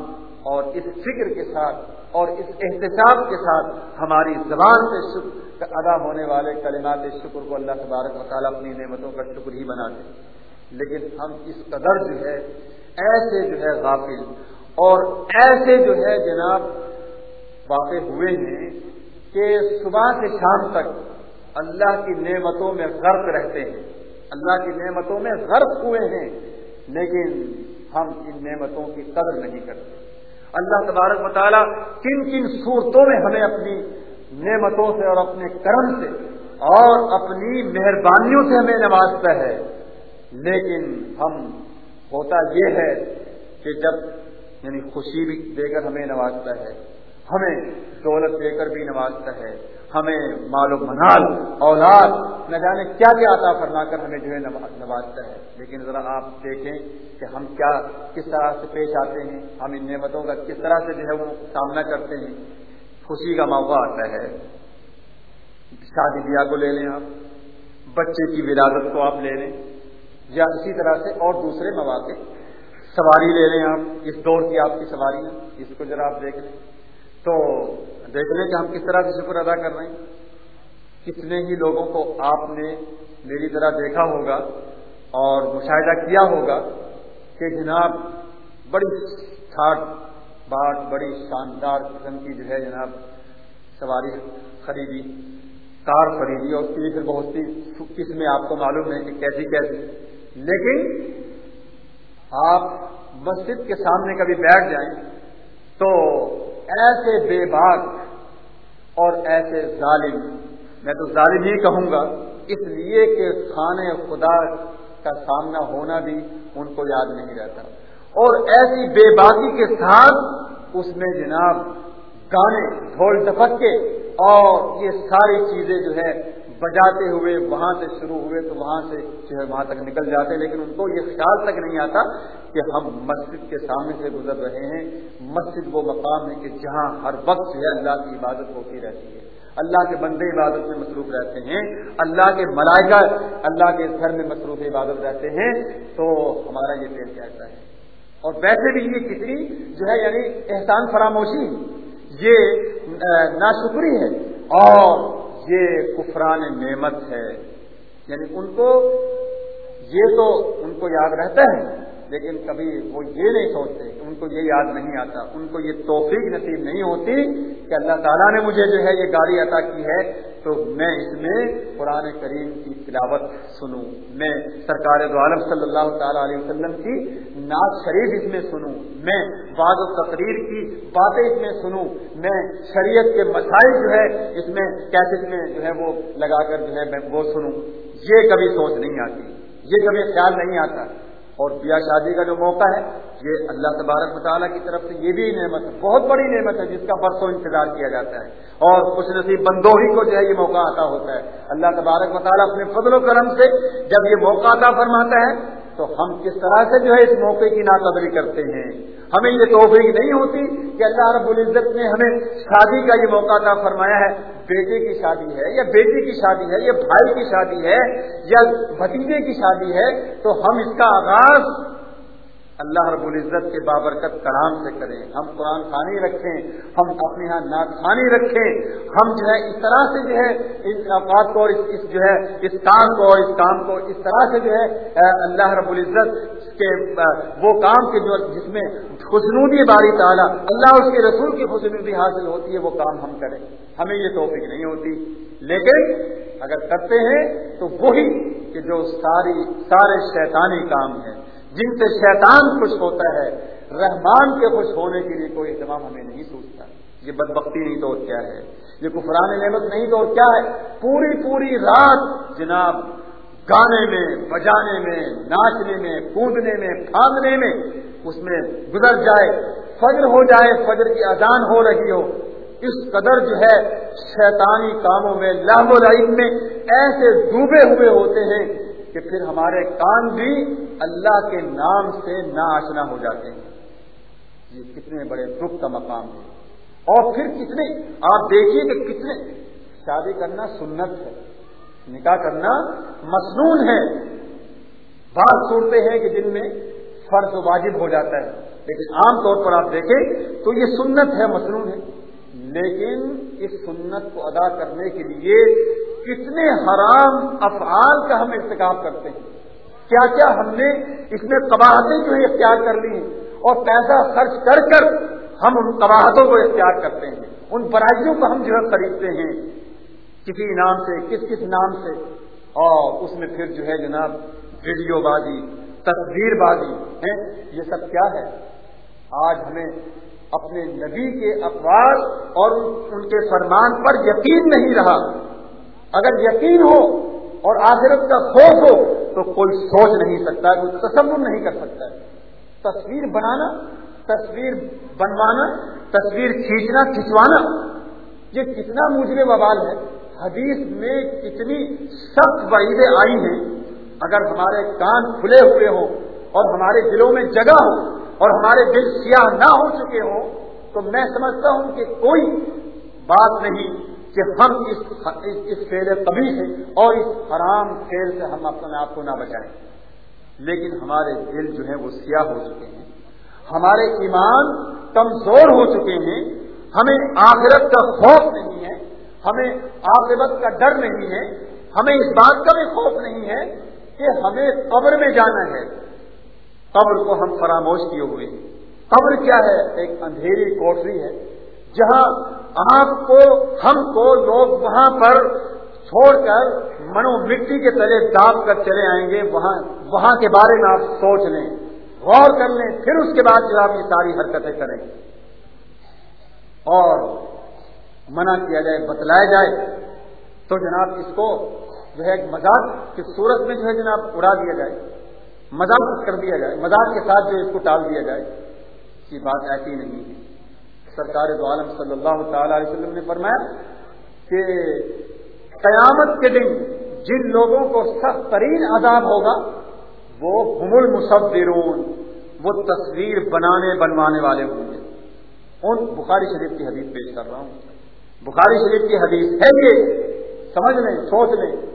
اور اس فکر کے ساتھ اور اس احتساب کے ساتھ ہماری زبان سے شکر ادا ہونے والے کلمات شکر کو اللہ تبارک مطالعہ اپنی نعمتوں کا شکر ہی بناتے لیکن ہم اس قدر جو ہے ایسے جو ہے غافل اور ایسے جو ہے جناب واقع ہوئے ہیں کہ صبح سے شام تک اللہ کی نعمتوں میں غرق رہتے ہیں۔ اللہ کی نعمتوں میں غرق ہوئے ہیں، لیکن ہم ان نعمتوں کی قدر نہیں کرتے۔ اللہ تبارک مطالعہ کن کن صورتوں میں ہمیں اپنی نعمتوں سے اور اپنے کرم سے اور اپنی مہربانیوں سے ہمیں نوازتا ہے۔ لیکن ہم ہوتا یہ ہے کہ جب یعنی خوشی بھی دے کر ہمیں نوازتا ہے۔ ہمیں دولت دے کر بھی نوازتا ہے، ہمیں مال و منال، اولاد، نہ جانے کیا کیا عطا فرما کر ہمیں جو ہے نوازتا ہے۔ لیکن ذرا آپ دیکھیں کہ ہم کیا کس طرح سے پیش آتے ہیں، ہم ان نعمتوں کا کس طرح سے جو ہے وہ سامنا کرتے ہیں۔ خوشی کا موقع آتا ہے۔ شادی بیاہ کو لے لیں آپ، بچے کی ولادت کو آپ لے لیں، یا اسی طرح سے اور دوسرے مواقع، سواری لے لیں آپ، اس دور کی آپ کی سواری اس کو ذرا آپ دیکھ لیں۔ تو دیکھ لیں کہ ہم کس طرح سے شکر ادا کر رہے ہیں۔ کتنے ہی لوگوں کو آپ نے میری طرح دیکھا ہوگا اور مشاہدہ کیا ہوگا کہ جناب بڑی ٹھاٹ باٹ بڑی شاندار قسم کی جو ہے جناب سواری خریدی، کار خریدی اور اس کی پھر بہت سی قسمیں آپ کو معلوم ہے کہ کیسی کیسی۔ لیکن آپ مسجد کے سامنے کبھی بیٹھ جائیں تو ایسے بے باک اور ایسے ظالم، میں تو ظالم ہی کہوں گا۔ اس لیے کہ خانے خدا کا سامنا ہونا بھی ان کو یاد نہیں رہتا۔ اور ایسی بے باکی کے ساتھ اس میں جناب گانے، ڈھول ڈپکے اور یہ ساری چیزیں جو ہے بجاتے ہوئے وہاں سے شروع ہوئے تو وہاں سے جو ہے وہاں تک نکل جاتے لیکن ان کو یہ خیال تک نہیں آتا کہ ہم مسجد کے سامنے سے گزر رہے ہیں۔ مسجد وہ مقام ہے کہ جہاں ہر وقت جو ہے اللہ کی عبادت ہوتی رہتی ہے۔ اللہ کے بندے عبادت میں مصروف رہتے ہیں، اللہ کے ملائکہ اللہ کے گھر میں مصروف عبادت رہتے ہیں۔ تو ہمارا یہ پیڑ کہتا ہے۔ اور ویسے بھی یہ کتنی جو ہے یعنی احسان فراموشی، یہ ناشکری ہے۔ اور یہ کفران نعمت ہے یعنی ان کو یہ تو ان کو یاد رہتا ہے لیکن کبھی وہ یہ نہیں سوچتے ان کو یہ یاد نہیں آتا، ان کو یہ توفیق نصیب نہیں ہوتی کہ اللہ تعالیٰ نے مجھے جو ہے یہ گاڑی عطا کی ہے، تو میں اس میں قرآن کریم کی تلاوت سنوں۔ میں سرکار عالم صلی اللہ تعالی علیہ وسلم کی ناز شریف اس میں سنوں۔ میں بعض و تقریر کی باتیں اس میں سنوں۔ میں شریعت کے مسائل جو ہے اس میں کیسے میں جو ہے وہ لگا کر جو ہے میں وہ سنوں۔ یہ کبھی سوچ نہیں آتی، یہ کبھی خیال نہیں آتا۔ اور بیاہ شادی کا جو موقع ہے، یہ اللہ تبارک مطالعہ کی طرف سے یہ بھی نعمت ہے، بہت بڑی نعمت ہے، جس کا برسوں انتظار کیا جاتا ہے۔ اور خوش نصیب بندوں ہی کو جو ہے یہ موقع آتا ہوتا ہے۔ اللہ تبارک مطالعہ اپنے فضل و کرم سے جب یہ موقع آتا فرماتا ہے تو ہم کس طرح سے جو ہے اس موقع کی ناقدری کرتے ہیں؟ ہمیں یہ توفیق نہیں ہوتی کہ اللہ رب العزت نے ہمیں شادی کا یہ موقع تھا فرمایا ہے۔ بیٹے کی شادی ہے یا بیٹی کی شادی ہے یا بھائی کی شادی ہے یا بھتیجے کی شادی ہے تو ہم اس کا آغاز اللہ رب العزت کے بابرکت کلام سے کریں۔ ہم قرآن خانی رکھیں، ہم اپنے یہاں نعت خانی رکھیں۔ ہم جو ہے اس طرح سے جو ہے اس اوقات کو اور اس اس جو ہے اس کام کو اور اس کام کو اس طرح سے جو ہے اللہ رب العزت کے، وہ کام کے جو جس میں خوشنودی باری تعالیٰ، اللہ اس کے رسول کی خوشنودی حاصل ہوتی ہے، وہ کام ہم کریں۔ ہمیں یہ توفیق نہیں ہوتی۔ لیکن اگر کرتے ہیں تو وہی کہ جو ساری سارے شیطانی کام ہیں۔ جن سے شیطان خوش ہوتا ہے، رحمان کے خوش ہونے کے لیے کوئی اہتمام ہمیں نہیں سوچتا۔ یہ بدبختی نہیں تو کیا ہے؟ یہ کفران نعمت نہیں تو کیا ہے؟ پوری پوری رات جناب گانے میں، بجانے میں، ناچنے میں، کودنے میں، پھاندنے میں اس میں گزر جائے، فجر ہو جائے، فجر کی اذان ہو رہی ہو۔ اس قدر جو ہے، شیطانی کاموں میں لاہب العین میں ایسے ڈوبے ہوئے ہوتے ہیں کہ پھر ہمارے کان بھی اللہ کے نام سے نا آشنا ہو جاتے ہیں۔ یہ کتنے بڑے دکھ کا مقام ہے۔ اور پھر کتنے، آپ دیکھیے کہ کتنے، شادی کرنا سنت ہے، نکاح کرنا مصنون ہے۔ بات سنتے ہیں کہ جن میں فرض واجب ہو جاتا ہے، لیکن عام طور پر آپ دیکھیں تو یہ سنت ہے، مصنون ہے۔ لیکن اس سنت کو ادا کرنے کے لیے کتنے حرام افعال کا ہم انتخاب کرتے ہیں۔ کیا کیا ہم نے اس میں قباہتیں جو ہے اختیار کر لی ہیں اور پیسہ خرچ کر کر ہم ان قباہتوں کو اختیار کرتے ہیں۔ ان برائیوں کو ہم جو ہے خریدتے ہیں۔ کسی نام سے، کس کس نام سے۔ اور اس میں پھر جو ہے جناب ویڈیو بازی، تصویر بازی ہے یہ سب کیا ہے؟ آج ہمیں اپنے نبی کے اقوال اور ان کے فرمان پر یقین نہیں رہا۔ اگر یقین ہو اور آخرت کا خوف ہو تو کوئی سوچ نہیں سکتا، کوئی تصور نہیں کر سکتا۔ تصویر بنانا، تصویر بنوانا، تصویر کھینچنا، کھنچوانا، یہ کتنا مجرے وبال ہے۔ حدیث میں کتنی سخت وعیدیں آئی ہیں۔ اگر ہمارے کان کھلے ہوئے ہوں اور ہمارے دلوں میں جگہ ہو اور ہمارے دل سیاہ نہ ہو چکے ہوں، تو میں سمجھتا ہوں کہ کوئی بات نہیں۔ کہ ہم اس اس فیل کبھی سے اور اس حرام کھیل سے ہم اپنے آپ کو نہ بچائیں۔ لیکن ہمارے دل جو ہیں وہ سیاہ ہو چکے ہیں۔ ہمارے ایمان کمزور ہو چکے ہیں۔ ہمیں آخرت کا خوف نہیں ہے۔ ہمیں آخرت کا ڈر نہیں ہے۔ ہمیں اس بات کا بھی خوف نہیں ہے کہ ہمیں قبر میں جانا ہے۔ قبر کو ہم فراموش کیے ہوئے ہیں۔ قبر کیا ہے؟ ایک اندھیری کوٹری ہے جہاں آپ کو ہم کو لوگ وہاں پر چھوڑ کر منو مٹی کے تلے داب کر چلے آئیں گے، وہاں وہاں کے بارے میں آپ سوچ لیں، غور کر لیں، پھر اس کے بعد جو آپ یہ ساری حرکتیں کریں اور منع کیا جائے، بتلایا جائے، تو جناب اس کو جو ہے مزاق کی صورت میں جو ہے جناب اڑا دیا جائے مزاق کر دیا جائے مزاق کے ساتھ جو اس کو ٹال دیا جائے۔ یہ بات ایسی نہیں ہے۔ سرکار دو عالم صلی اللہ تعالی علیہ وسلم نے فرمایا کہ قیامت کے دن جن لوگوں کو سخت ترین عذاب ہوگا، وہ ہم المصورون وہ تصویر بنانے، بنوانے والے ہوں گے۔ ان بخاری شریف کی حدیث پیش کر رہا ہوں۔ بخاری شریف کی حدیث ہے یہ، سمجھ لیں، سوچ لیں۔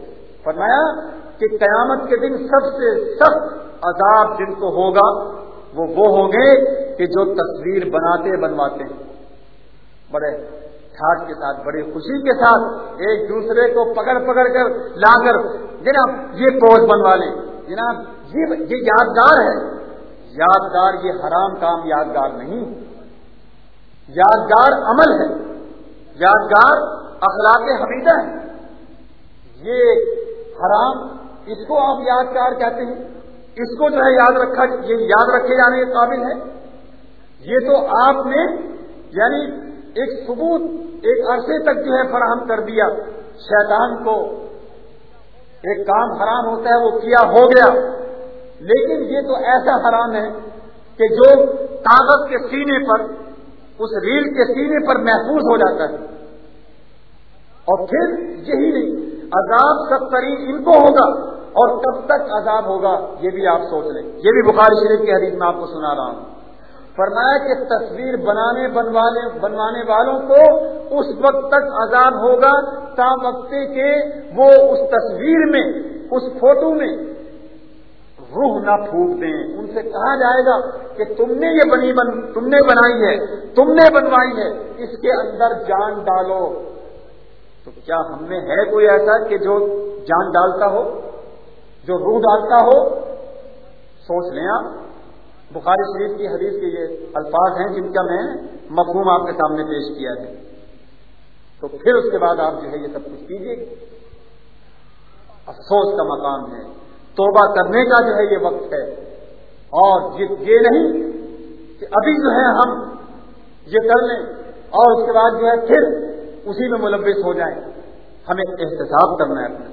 فرمایا کہ قیامت کے دن سب سے سخت عذاب جن کو ہوگا، وہ وہ ہوں گے کہ جو تصویر بناتے، بنواتے ہیں۔ بڑے ٹھاٹ کے ساتھ، بڑی خوشی کے ساتھ ایک دوسرے کو پکڑ پکڑ کر لا کر، جناب، یہ پوز بنوا لیں۔ جناب، یہ یادگار ہے۔ یادگار یہ حرام کام یادگار نہیں یادگار عمل ہے۔ یادگار اخلاق حمیدہ ہے۔ یہ حرام، اس کو آپ یادگار کہتے ہیں۔ اس کو جو ہے یاد رکھا، یہ یاد رکھے جانے کے قابل ہے۔ یہ تو آپ نے یعنی ایک ثبوت، ایک عرصے تک جو ہے فراہم کر دیا۔ شیطان کو ایک کام حرام ہوتا ہے، وہ کیا ہو گیا۔ لیکن یہ تو ایسا حرام ہے کہ جو کاغذ کے سینے پر، اس ریل کے سینے پر محفوظ ہو جاتا ہے۔ اور پھر یہی نہیں، عذاب سب ترین ان کو ہوگا اور کب تک عذاب ہوگا، یہ بھی آپ سوچ لیں۔ یہ بھی بخاری شریف کی حدیث میں آپ کو سنا رہا ہوں۔ فرمایا کہ تصویر بنانے بنوانے بنوانے والوں کو اس وقت تک عذاب ہوگا تا وقت کے وہ اس تصویر میں، اس فوٹو میں روح نہ پھونک دیں۔ ان سے کہا جائے گا کہ تم نے یہ بنی بن، تم نے بنائی ہے، تم نے بنوائی ہے، اس کے اندر جان ڈالو۔ تو کیا ہم میں ہے کوئی ایسا کہ جو جان ڈالتا ہو، جو روح ڈالتا ہو؟ سوچ لیں آپ۔ بخاری شریف کی حدیث کے یہ الفاظ ہیں جن کا میں مفہوم آپ کے سامنے پیش کیا ہے۔ تو پھر اس کے بعد آپ جو ہے یہ سب کچھ کیجیے افسوس کا مقام ہے۔ توبہ کرنے کا جو ہے یہ وقت ہے۔ اور یہ نہیں کہ ابھی جو ہے ہم یہ کر لیں اور اس کے بعد جو ہے پھر اسی میں ملوث ہو جائیں۔ ہمیں احتساب کرنا ہے۔ اپنا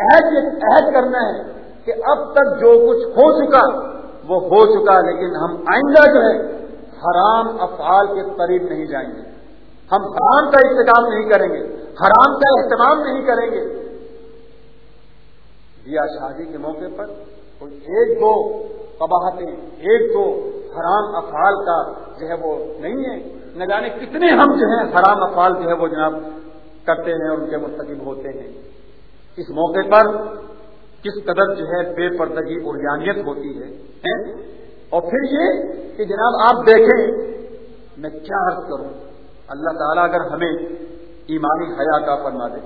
عہد عہد کرنا ہے کہ اب تک جو کچھ ہو چکا وہ ہو چکا لیکن ہم آئندہ جو ہے، حرام افعال کے قریب نہیں جائیں گے۔ ہم حرام کا انتظام نہیں کریں گے۔ حرام کا اہتمام نہیں کریں گے۔ دیا شادی کے موقع پر کوئی ایک دو قباہتیں ایک دو حرام افعال کا جو ہے وہ نہیں ہے۔ نہ جانے کتنے ہم جو ہیں حرام افعال جو ہے وہ جناب کرتے ہیں اور ان کے مستقب ہوتے ہیں۔ اس موقع پر کس قدر جو ہے بے پردگی اریانیت ہوتی ہے اور پھر یہ کہ جناب آپ دیکھیں، میں کیا عرض کروں؟ اللہ تعالیٰ اگر ہمیں ایمانی حیا کا فرما دے،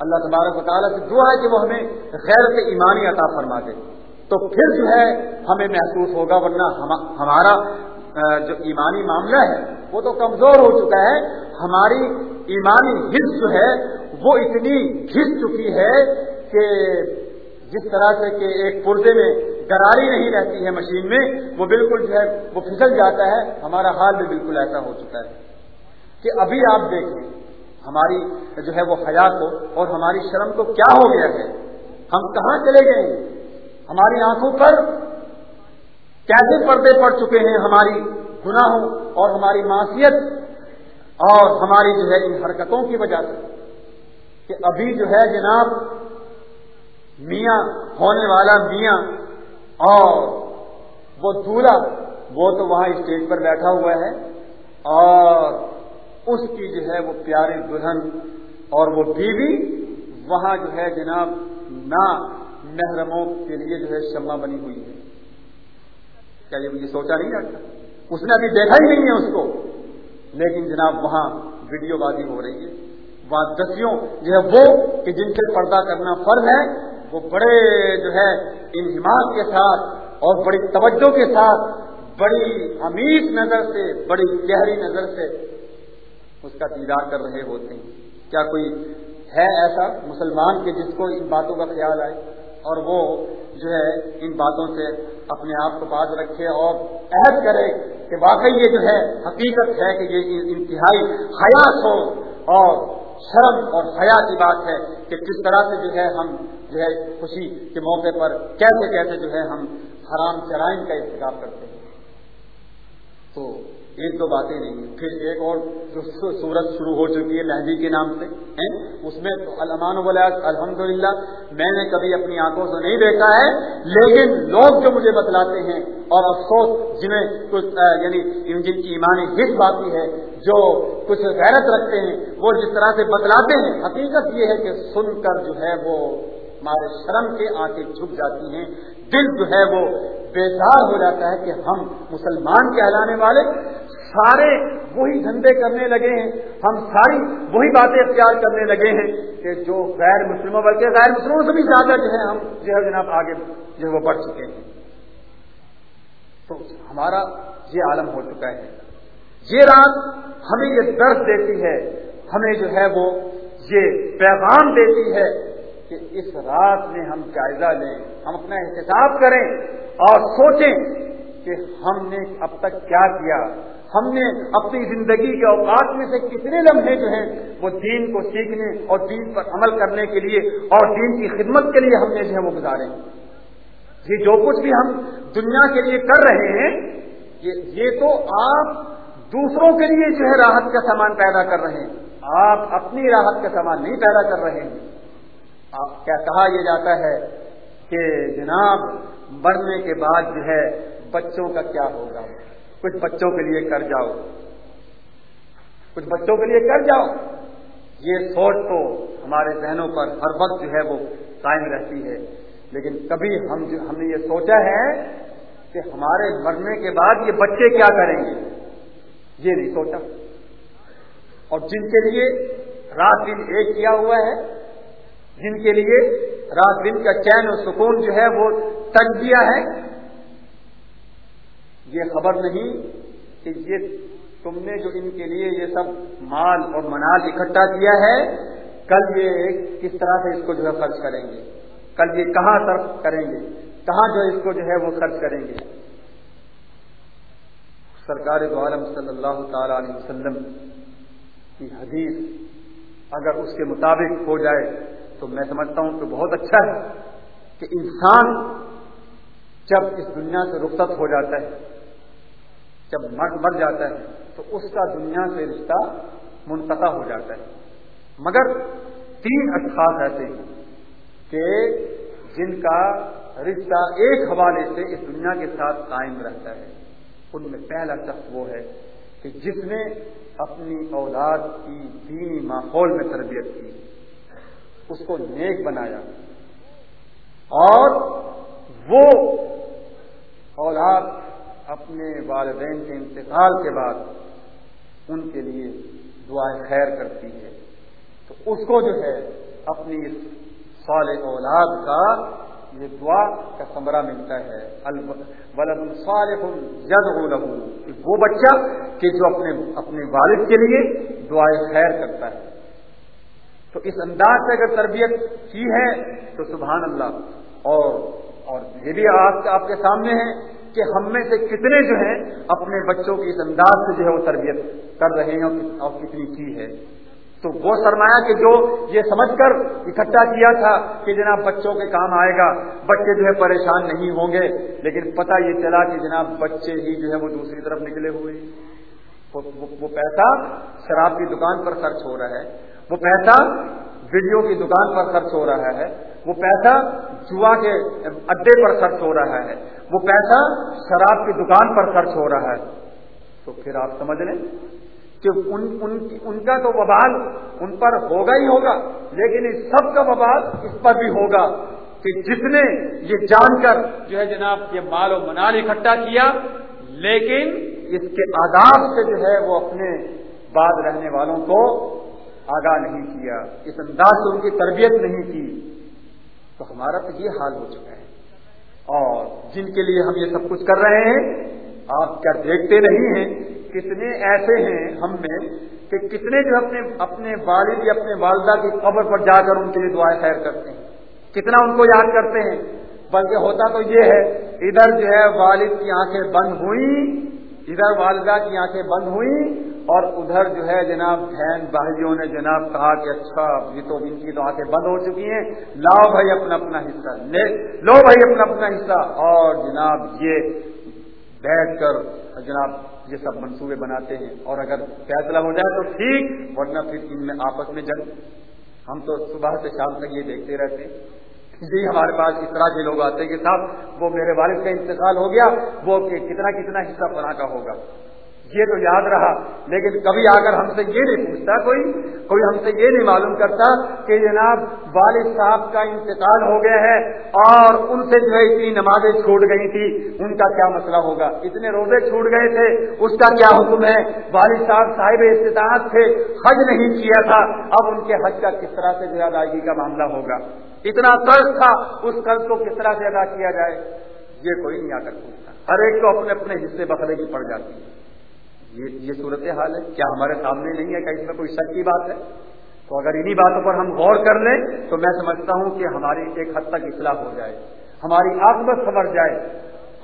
اللہ تبارک و تعالیٰ سے دعا ہے کہ وہ ہمیں غیر سے ایمانی عطا فرما دے، تو پھر جو ہے ہمیں محسوس ہوگا، ورنہ ہمارا جو ایمانی معاملہ ہے، وہ تو کمزور ہو چکا ہے۔ ہماری ایمانی حص جو ہے، وہ اتنی گھس چکی ہے کہ جس طرح سے کہ ایک پرزے میں گراری نہیں رہتی ہے مشین میں، وہ بالکل جو ہے، وہ پھسل جاتا ہے۔ ہمارا حال بھی بالکل ایسا ہو چکا ہے کہ ابھی آپ دیکھیں، ہماری جو ہے وہ حیات ہو اور ہماری شرم کو کیا ہو گیا ہے؟ ہم کہاں چلے گئے؟ ہیں ہماری آنکھوں پر کیسے پردے پڑ چکے ہیں ہماری گناہوں اور ہماری معاشیت اور ہماری جو ہے ان حرکتوں کی وجہ سے کہ ابھی جو ہے جناب میاں، ہونے والا میاں۔ اور وہ دولہا، وہ تو وہاں اسٹیج پر بیٹھا ہوا ہے۔ اور اس کی جو ہے وہ پیاری دلہن اور وہ بیوی وہاں جو ہے جناب نہ محرموں کے لیے جو ہے شمع بنی ہوئی ہے۔ کیا یہ مجھے سوچا نہیں جاتا؟ اس نے ابھی دیکھا ہی نہیں ہے اس کو۔ لیکن جناب وہاں ویڈیو بازی ہو رہی ہے۔ وہاں دسیوں جو ہے وہ کہ جن سے پردہ کرنا فرض ہے وہ بڑے جو ہے انہماس کے ساتھ اور بڑی توجہ کے ساتھ بڑی امیر نظر سے، بڑی گہری نظر سے اس کا دیدار کر رہے ہوتے ہیں۔ کیا کوئی ہے ایسا مسلمان کے جس کو ان باتوں کا خیال آئے اور وہ جو ہے ان باتوں سے اپنے آپ کو باز رکھے اور عہد کرے کہ واقعی یہ جو ہے حقیقت ہے کہ یہ انتہائی حیات ہو اور شرم اور حیا کی بات ہے کہ کس طرح سے جو ہے ہم جو ہے خوشی کے موقع پر کیسے کیسے جو ہے ہم حرام چرائم کا انتخاب کرتے ہیں۔ تو ایک دو باتیں نہیں پھر ایک اور جو سورت شروع ہو چکی ہے مہندی کے نام سے اس میں تو المان الحمد للہ میں نے کبھی اپنی آنکھوں سے نہیں دیکھا ہے، لیکن لوگ جو مجھے بتلاتے ہیں، اور افسوس جنہیں کچھ یعنی جن کی ایمانی حص باقی ہے، جو کچھ غیرت رکھتے ہیں، وہ جس طرح سے بتلاتے ہیں، حقیقت یہ ہے کہ سن کر جو ہے وہ ہمارے شرم کے آنکھیں جھک جاتی ہیں۔ دل جو ہے وہ بیدار ہو جاتا ہے کہ ہم مسلمان کہلانے والے سارے وہی دھندے کرنے لگے ہیں۔ ہم ساری وہی باتیں اختیار کرنے لگے ہیں کہ جو غیر مسلموں، بلکہ غیر مسلموں سے بھی زیادہ جو ہے ہم، جو ہے جناب آگے جو ہے وہ بڑھ چکے ہیں۔ تو ہمارا یہ عالم ہو چکا ہے۔ یہ رات ہمیں یہ درد دیتی ہے، ہمیں جو ہے وہ یہ پیغام دیتی ہے۔ کہ اس رات میں ہم جائزہ لیں، ہم اپنا احتساب کریں اور سوچیں کہ ہم نے اب تک کیا کیا۔ ہم نے اپنی زندگی کے اوقات میں سے کتنے لمحے جو ہیں، وہ دین کو سیکھنے اور دین پر عمل کرنے کے لیے اور دین کی خدمت کے لیے ہم نے جو ہے وہ گزارے۔ یہ جو کچھ بھی ہم دنیا کے لیے کر رہے ہیں یہ تو آپ دوسروں کے لیے جو ہے راحت کا سامان پیدا کر رہے ہیں۔ آپ اپنی راحت کا سامان نہیں پیدا کر رہے ہیں۔ کیا کہا یہ جاتا ہے کہ جناب مرنے کے بعد جو ہے بچوں کا کیا ہوگا؟ کچھ بچوں کے لیے کر جاؤ۔ کچھ بچوں کے لیے کر جاؤ۔ یہ سوچ تو ہمارے ذہنوں پر ہر وقت جو ہے وہ قائم رہتی ہے۔ لیکن کبھی ہم ہم نے یہ سوچا ہے کہ ہمارے مرنے کے بعد یہ بچے کیا کریں گے؟ یہ نہیں سوچا۔ اور جن کے لیے رات دن ایک کیا ہوا ہے؟ جن کے لیے رات دن کا چین اور سکون جو ہے وہ تک دیا ہے۔ یہ خبر نہیں کہ یہ تم نے جو ان کے لیے یہ سب مال اور منال اکٹھا کیا ہے، کل یہ کس طرح سے اس کو جو ہے خرچ کریں گے؟ کل یہ کہاں صرف کریں گے؟ کہاں جو اس کو جو ہے وہ خرچ کریں گے؟ سرکار عالم صلی اللہ تعالی علیہ وسلم کی حدیث اگر اس کے مطابق ہو جائے تو میں سمجھتا ہوں کہ بہت اچھا ہے کہ انسان جب اس دنیا سے رخصت ہو جاتا ہے، جب مرد مر جاتا ہے، تو اس کا دنیا سے رشتہ منقطع ہو جاتا ہے۔ مگر تین اشخاص ایسے ہیں کہ جن کا رشتہ ایک حوالے سے اس دنیا کے ساتھ قائم رہتا ہے۔ ان میں پہلا شخص وہ ہے کہ جس نے اپنی اولاد کی دینی ماحول میں تربیت کی۔ اس کو نیک بنایا اور وہ اولاد اپنے والدین کے انتقال کے بعد ان کے لیے دعائیں خیر کرتی ہے۔ تو اس کو جو ہے اپنی اس سال اولاد کا یہ دعا کا کمرہ ملتا ہے۔ ولد الصالح جد لہو وہ بچہ کہ جو اپنے اپنے والد کے لیے دعائیں خیر کرتا ہے۔ تو اس انداز سے اگر تربیت کی ہے تو سبحان اللہ۔ اور اور یہ بھی آپ کے سامنے ہے کہ ہم میں سے کتنے جو ہیں اپنے بچوں کی اس انداز سے جو ہے وہ تربیت کر رہے ہیں اور کتنی کی ہے۔ تو وہ سرمایہ کہ جو یہ سمجھ کر اکٹھا کیا تھا کہ جناب بچوں کے کام آئے گا، بچے جو ہے پریشان نہیں ہوں گے، لیکن پتہ یہ چلا کہ جناب بچے ہی جو ہے وہ دوسری طرف نکلے ہوئے۔ وہ پیسہ شراب کی دکان پر خرچ ہو رہا ہے۔ وہ پیسہ ویڈیو کی دکان پر خرچ ہو رہا ہے وہ پیسہ جوا کے اڈے پر خرچ ہو رہا ہے وہ پیسہ شراب کی دکان پر خرچ ہو رہا ہے۔ تو پھر آپ سمجھ لیں کہ ان ان, ان کا تو وبال ان پر ہوگا ہی ہوگا لیکن اس سب کا وبال اس پر بھی ہوگا کہ جس نے یہ جان کر جو ہے جناب یہ مال و منال اکٹھا کیا لیکن اس کے آداب سے جو ہے وہ اپنے بعد رہنے والوں کو آگاہ نہیں کیا، اس انداز سے ان کی تربیت نہیں کی، تو ہمارا تو یہ حال ہو چکا ہے۔ اور جن کے لیے ہم یہ سب کچھ کر رہے ہیں، آپ کیا دیکھتے نہیں ہیں، کتنے ایسے ہیں ہم میں کہ کتنے جو اپنے اپنے والد یا اپنے والدہ کی قبر پر جا کر ان کے لیے دعائیں خیر کرتے ہیں۔ کتنا ان کو یاد کرتے ہیں، بلکہ ہوتا تو یہ ہے، ادھر جو ہے والد کی آنکھیں بند ہوئی ادھر والدہ کی آنکھیں بند ہوئی اور ادھر جو ہے جناب بہن بھائیوں نے جناب کہا کہ اچھا یہ تو ان کی تو آنکھیں بند ہو چکی ہیں۔ لاؤ بھائی اپنا اپنا حصہ، لے، لو بھائی اپنا اپنا حصہ۔ اور جناب یہ بیٹھ کر جناب یہ سب منصوبے بناتے ہیں۔ اور اگر فیصلہ ہو جائے تو ٹھیک، ورنہ پھر ان میں آپس میں جنگ۔ ہم تو صبح سے شام تک یہ دیکھتے رہتے۔ ہیں جی ہمارے پاس اس طرح کے لوگ آتے ہیں کہ صاحب، وہ میرے والد کا انتقال ہو گیا، وہ کتنا کتنا حصہ فنا کا ہوگا۔ یہ تو یاد رہا، لیکن کبھی آ کر ہم سے یہ نہیں پوچھتا کوئی کوئی ہم سے یہ نہیں معلوم کرتا کہ جناب والد صاحب کا انتقال ہو گیا ہے اور ان سے جو ہے اتنی نمازیں چھوٹ گئی تھی، ان کا کیا مسئلہ ہوگا؟ اتنے روزے چھوٹ گئے تھے، اس کا کیا حکم ہے؟ والد صاحب صاحب استطاعت تھے حج نہیں کیا تھا، اب ان کے حج کا کس طرح سے جو ادائیگی کا معاملہ ہوگا؟ اتنا قرض تھا اس قرض کو کس طرح سے ادا کیا جائے؟ یہ کوئی نہیں آ کر پوچھتا۔ ہر ایک کو اپنے اپنے حصے بکرے کی پڑ جاتی ہے۔ یہ یہ صورت حال ہے۔ کیا ہمارے سامنے نہیں ہے کہ اس میں کوئی شک کی بات ہے؟ تو اگر انہی باتوں پر ہم غور کر لیں، تو میں سمجھتا ہوں کہ ہماری ایک حد تک اصلاح ہو جائے۔ ہماری آکمت سمجھ جائے۔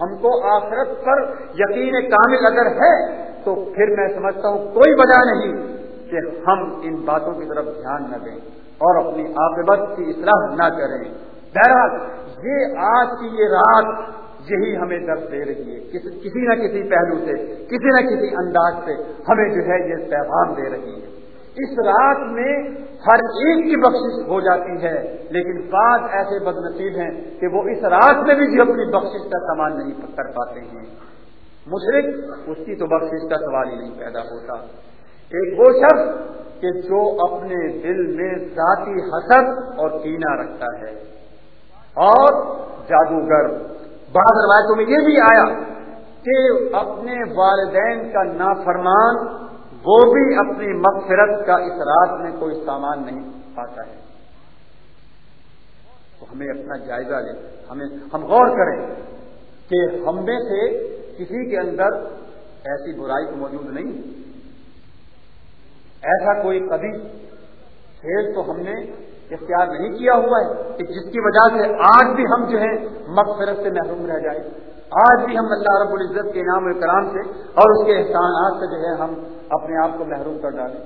ہم کو آخرت پر یقین کامل اگر ہے، تو پھر میں سمجھتا ہوں کوئی وجہ نہیں کہ ہم ان باتوں کی طرف دھیان نہ دیں۔ اور اپنی عاقبت کی اصلاح نہ کریں۔ بہرحال، یہ آج کی یہ رات یہی ہمیں درد دے رہی ہے۔ کسی نہ کسی پہلو سے، کسی نہ کسی انداز سے ہمیں جو ہے یہ پیغام دے رہی ہے۔ اس رات میں ہر ایک کی بخشش ہو جاتی ہے، لیکن بعض ایسے بد نصیب ہیں کہ وہ اس رات میں بھی جو اپنی بخشش کا سامان نہیں کر پاتے ہیں۔ مشرق اس کی تو بخشش کا سوال ہی نہیں پیدا ہوتا۔ ایک وہ شخص کہ جو اپنے دل میں ذاتی حسد اور کینا رکھتا ہے اور جادوگر۔ بعض روایتوں میں یہ بھی آیا کہ اپنے والدین کا نافرمان وہ بھی اپنی مغفرت کا اس رات میں کوئی سامان نہیں پاتا ہے۔ تو ہمیں اپنا جائزہ لیں ہمیں ہم غور کریں کہ ہم میں سے کسی کے اندر ایسی برائی تو موجود نہیں۔ ایسا کوئی کبھی کھیل تو ہم نے اختیار نہیں کیا ہوا ہے کہ جس کی وجہ سے آج بھی ہم جو ہے مغفرت سے محروم رہ جائیں آج بھی ہم اللہ رب العزت کے انعام الکرام سے اور اس کے احسانات سے جو ہے ہم اپنے آپ کو محروم کر ڈالیں۔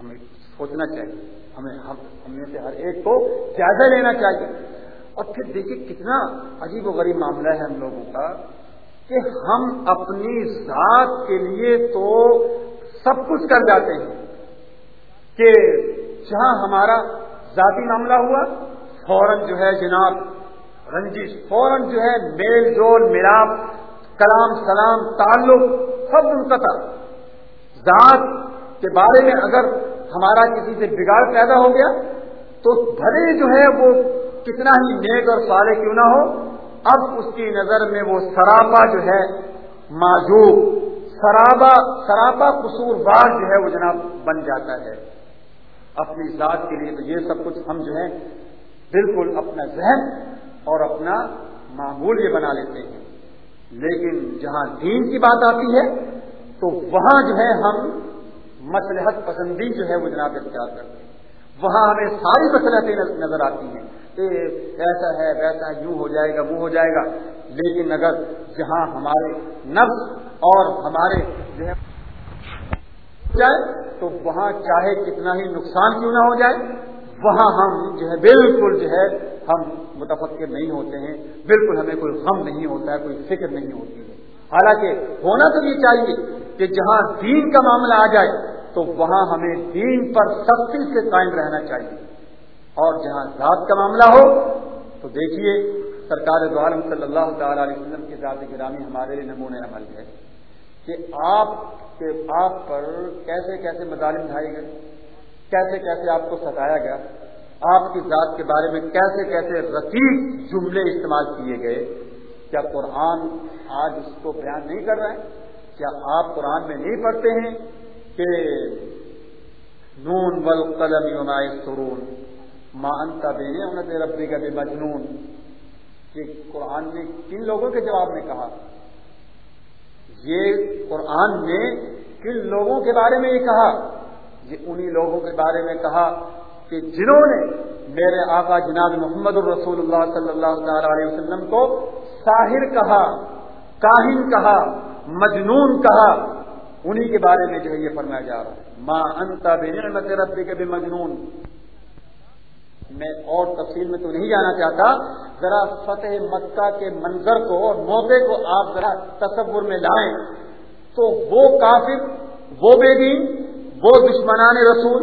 ہمیں سوچنا چاہیے۔ ہمیں ہم میں سے ہر ایک کو جائزہ لینا چاہیے۔ اور پھر دیکھیے کتنا عجیب و غریب معاملہ ہے ہم لوگوں کا کہ ہم اپنی ذات کے لیے تو سب کچھ کر جاتے ہیں کہ جہاں ہمارا ذاتی معاملہ ہوا، فوراً جو ہے جناب رنجش، فوراً جو ہے میل جول، ملاپ، کلام سلام، تعلق، سب منقطع۔ ذات کے بارے میں اگر ہمارا کسی سے بگاڑ پیدا ہو گیا، تو بھلے جو ہے وہ کتنا ہی نیک اور سارے کیوں نہ ہو، اب اس کی نظر میں وہ سراپا جو ہے معذوب سرابا سراپا قصور بار جو ہے وہ جناب بن جاتا ہے۔ اپنی ذات کے لیے تو یہ سب کچھ ہم جو ہے بالکل اپنا ذہن اور اپنا معمول یہ بنا لیتے ہیں۔ لیکن جہاں دین کی بات آتی ہے تو وہاں جو ہے ہم مسلحت پسندی جو ہے وہ جناب اختیار کرتے ہیں۔ وہاں ہمیں ساری مسلحتیں نظر آتی ہیں۔ کہ ایسا ہے، ویسا یوں ہو جائے گا، وہ ہو جائے گا۔ لیکن اگر جہاں ہمارے نفس اور ہمارے جو ہے جائے، تو وہاں چاہے کتنا ہی نقصان کیوں نہ ہو جائے، وہاں ہم جو ہے، بالکل جو ہے، ہم متفقر نہیں ہوتے ہیں۔ بالکل ہمیں کوئی غم نہیں ہوتا ہے کوئی فکر نہیں ہوتی ہے۔ حالانکہ ہونا تو یہ چاہیے کہ جہاں دین کا معاملہ آ جائے، تو وہاں ہمیں دین پر سختی سے قائم رہنا چاہیے۔ اور جہاں ذات کا معاملہ ہو، تو دیکھیے سرکار دعالم صلی اللہ تعالی علیہ وسلم کی ذات گرامی ہمارے لیے نمونۂ عمل ہے کہ آپ کے آپ پر کیسے کیسے مظالم ڈھائے گئے، کیسے کیسے آپ کو ستایا گیا، آپ کی ذات کے بارے میں کیسے کیسے رسیق جملے استعمال کیے گئے۔ کیا قرآن آج اس کو بیان نہیں کر رہا ہے؟ کیا آپ قرآن میں نہیں پڑھتے ہیں کہ نون بل قلم سرون ماں انتا دینے انت ربی کا بھی مجنون کہ قرآن نے کن لوگوں کے جواب میں کہا؟ یہ قرآن نے کن لوگوں کے بارے میں یہ کہا؟ یہ انہی لوگوں کے بارے میں کہا کہ جنہوں نے میرے آقا جناب محمد الرسول اللہ صلی اللہ تعالی علیہ وسلم کو ساحر کہا، کاہن کہا، مجنون کہا۔ انہی کے بارے میں جو ہے یہ فرمایا جا رہا ہے۔ ماں انتا بے ربی کے بھی مجنون میں اور تفصیل میں تو نہیں جانا چاہتا، ذرا فتح مکہ کے منظر کو اور موقع کو آپ ذرا تصور میں لائیں۔ تو وہ کافر، وہ بے دین، وہ دشمنان رسول،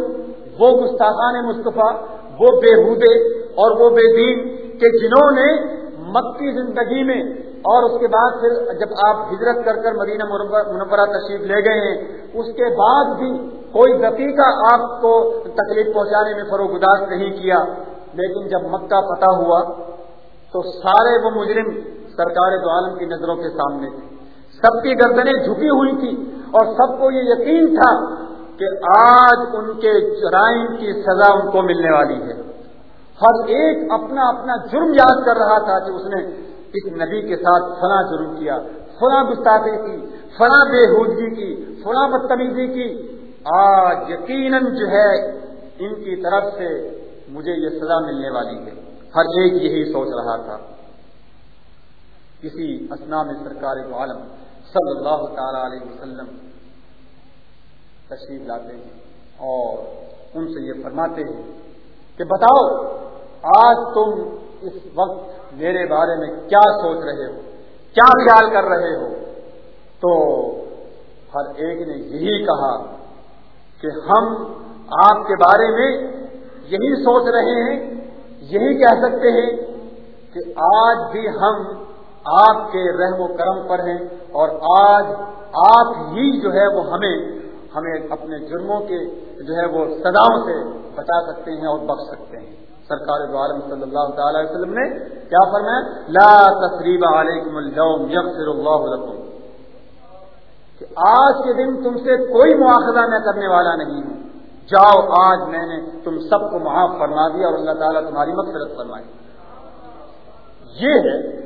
وہ گستاخان مصطفیٰ، وہ بےحودے اور وہ بے دین کہ جنہوں نے مکی زندگی میں اور اس کے بعد پھر جب آپ ہجرت کر کر مدینہ منورہ تشریف لے گئے ہیں، اس کے بعد بھی کوئی دقیقہ آپ کو تکلیف پہنچانے میں فروغ اداس نہیں کیا۔ لیکن جب مکہ پتہ ہوا تو سارے وہ مجرم سرکار دو عالم کی نظروں کے سامنے تھے۔ سب کی گردنیں جھکی ہوئی تھی اور سب کو یہ یقین تھا کہ آج ان کے جرائم کی سزا ان کو ملنے والی ہے۔ ہر ایک اپنا اپنا جرم یاد کر رہا تھا کہ اس نے اس نبی کے ساتھ فلاں جرم کیا، فلاں گستاخی کی، فلاں بے حودگی کی، فلاں بدتمیزی کی۔ آج یقیناً جو ہے، ان کی طرف سے مجھے یہ سزا ملنے والی ہے۔ ہر ایک یہی سوچ رہا تھا۔ کسی اسنا میں سرکار عالم صلی اللہ تعالی علیہ وسلم تشریف لاتے ہیں اور ان سے یہ فرماتے ہیں کہ بتاؤ، آج تم اس وقت میرے بارے میں کیا سوچ رہے ہو؟ کیا خیال کر رہے ہو؟ تو ہر ایک نے یہی کہا کہ ہم آپ کے بارے میں یہی سوچ رہے ہیں، یہی کہہ سکتے ہیں کہ آج بھی ہم آپ کے رحم و کرم پر ہیں اور آج آپ ہی جو ہے وہ ہمیں ہمیں اپنے جرموں کے جو ہے وہ سزاؤں سے بچا سکتے ہیں اور بخش سکتے ہیں۔ سرکار دو عالم صلی اللہ تعالی وسلم نے کیا فرمایا؟ لا تصریب علیکم اليوم یغفر اللہ لکم۔ کہ آج کے دن تم سے کوئی مواخذہ میں کرنے والا نہیں ہوں۔ جاؤ آج میں نے تم سب کو معاف فرما دیا اور اللہ تعالیٰ تمہاری مغفرت فرمائی یہ ہے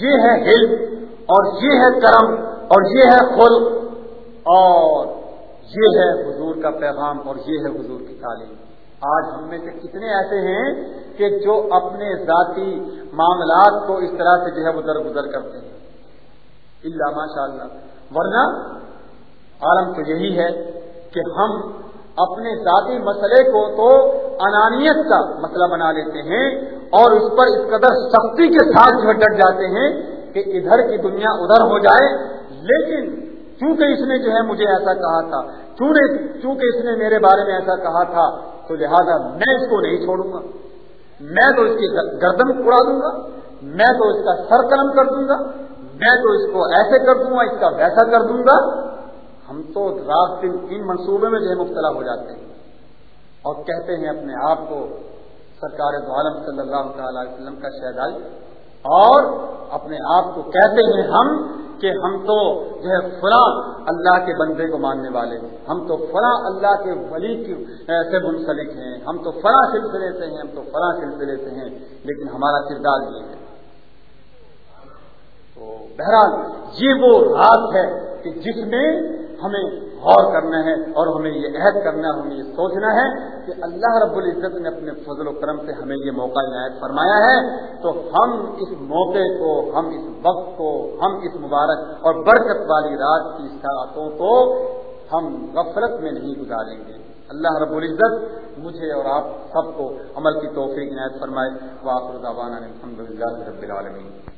یہ ہے علم اور یہ ہے کرم اور یہ ہے خلق اور یہ ہے حضور کا پیغام اور یہ ہے حضور کی تعلیم۔ آج ہم میں سے کتنے ایسے ہیں کہ جو اپنے ذاتی معاملات کو اس طرح سے جو ہے وہ در گزر کرتے ہیں۔ اللہ ماشاء اللہ ورنہ عالم تو یہی ہے کہ ہم اپنے ذاتی مسئلے کو تو انانیت کا مسئلہ بنا لیتے ہیں اور اس پر اس قدر سختی کے ساتھ جو ڈٹ جاتے ہیں کہ ادھر کی دنیا ادھر ہو جائے، لیکن چونکہ اس نے جو ہے مجھے ایسا کہا تھا، چونکہ اس نے میرے بارے میں ایسا کہا تھا، تو لہذا میں اس کو نہیں چھوڑوں گا۔ میں تو اس کی گردن اڑا دوں گا، میں تو اس کا سر قلم کر دوں گا، میں تو اس کو ایسے کر دوں گا، اس کا ویسا کر دوں گا۔ ہم تو رات دن ان منصوبے میں جو ہے مبتلا ہو جاتے ہیں۔ اور کہتے ہیں اپنے آپ کو سرکار عالم صلی اللہ تعالی وسلم کا شہدائی اور اپنے آپ کو کہتے ہیں ہم کہ ہم تو جو ہے فلاں اللہ کے بندے کو ماننے والے ہیں۔ ہم تو فلاں اللہ کے ولی کی سے منسلک ہیں۔ ہم تو فلاں سلسلے سے ہیں، ہم تو فلاں سلسلے سے ہیں۔ لیکن ہمارا کردار یہ ہے تو بہرحال یہ وہ رات ہے کہ جس میں ہمیں غور کرنا ہے اور ہمیں یہ عہد کرنا ہے، ہمیں یہ سوچنا ہے کہ اللہ رب العزت نے اپنے فضل و کرم سے ہمیں یہ موقع عنایت فرمایا ہے۔ تو ہم اس موقع کو، ہم اس وقت کو، ہم اس مبارک اور برکت والی رات کی ساعتوں کو ہم غفرت میں نہیں گزاریں گے۔ اللہ رب العزت مجھے اور آپ سب کو عمل کی توفیق عنایت فرمائے۔ واخر دعوانا الحمد للہ رب العالمین۔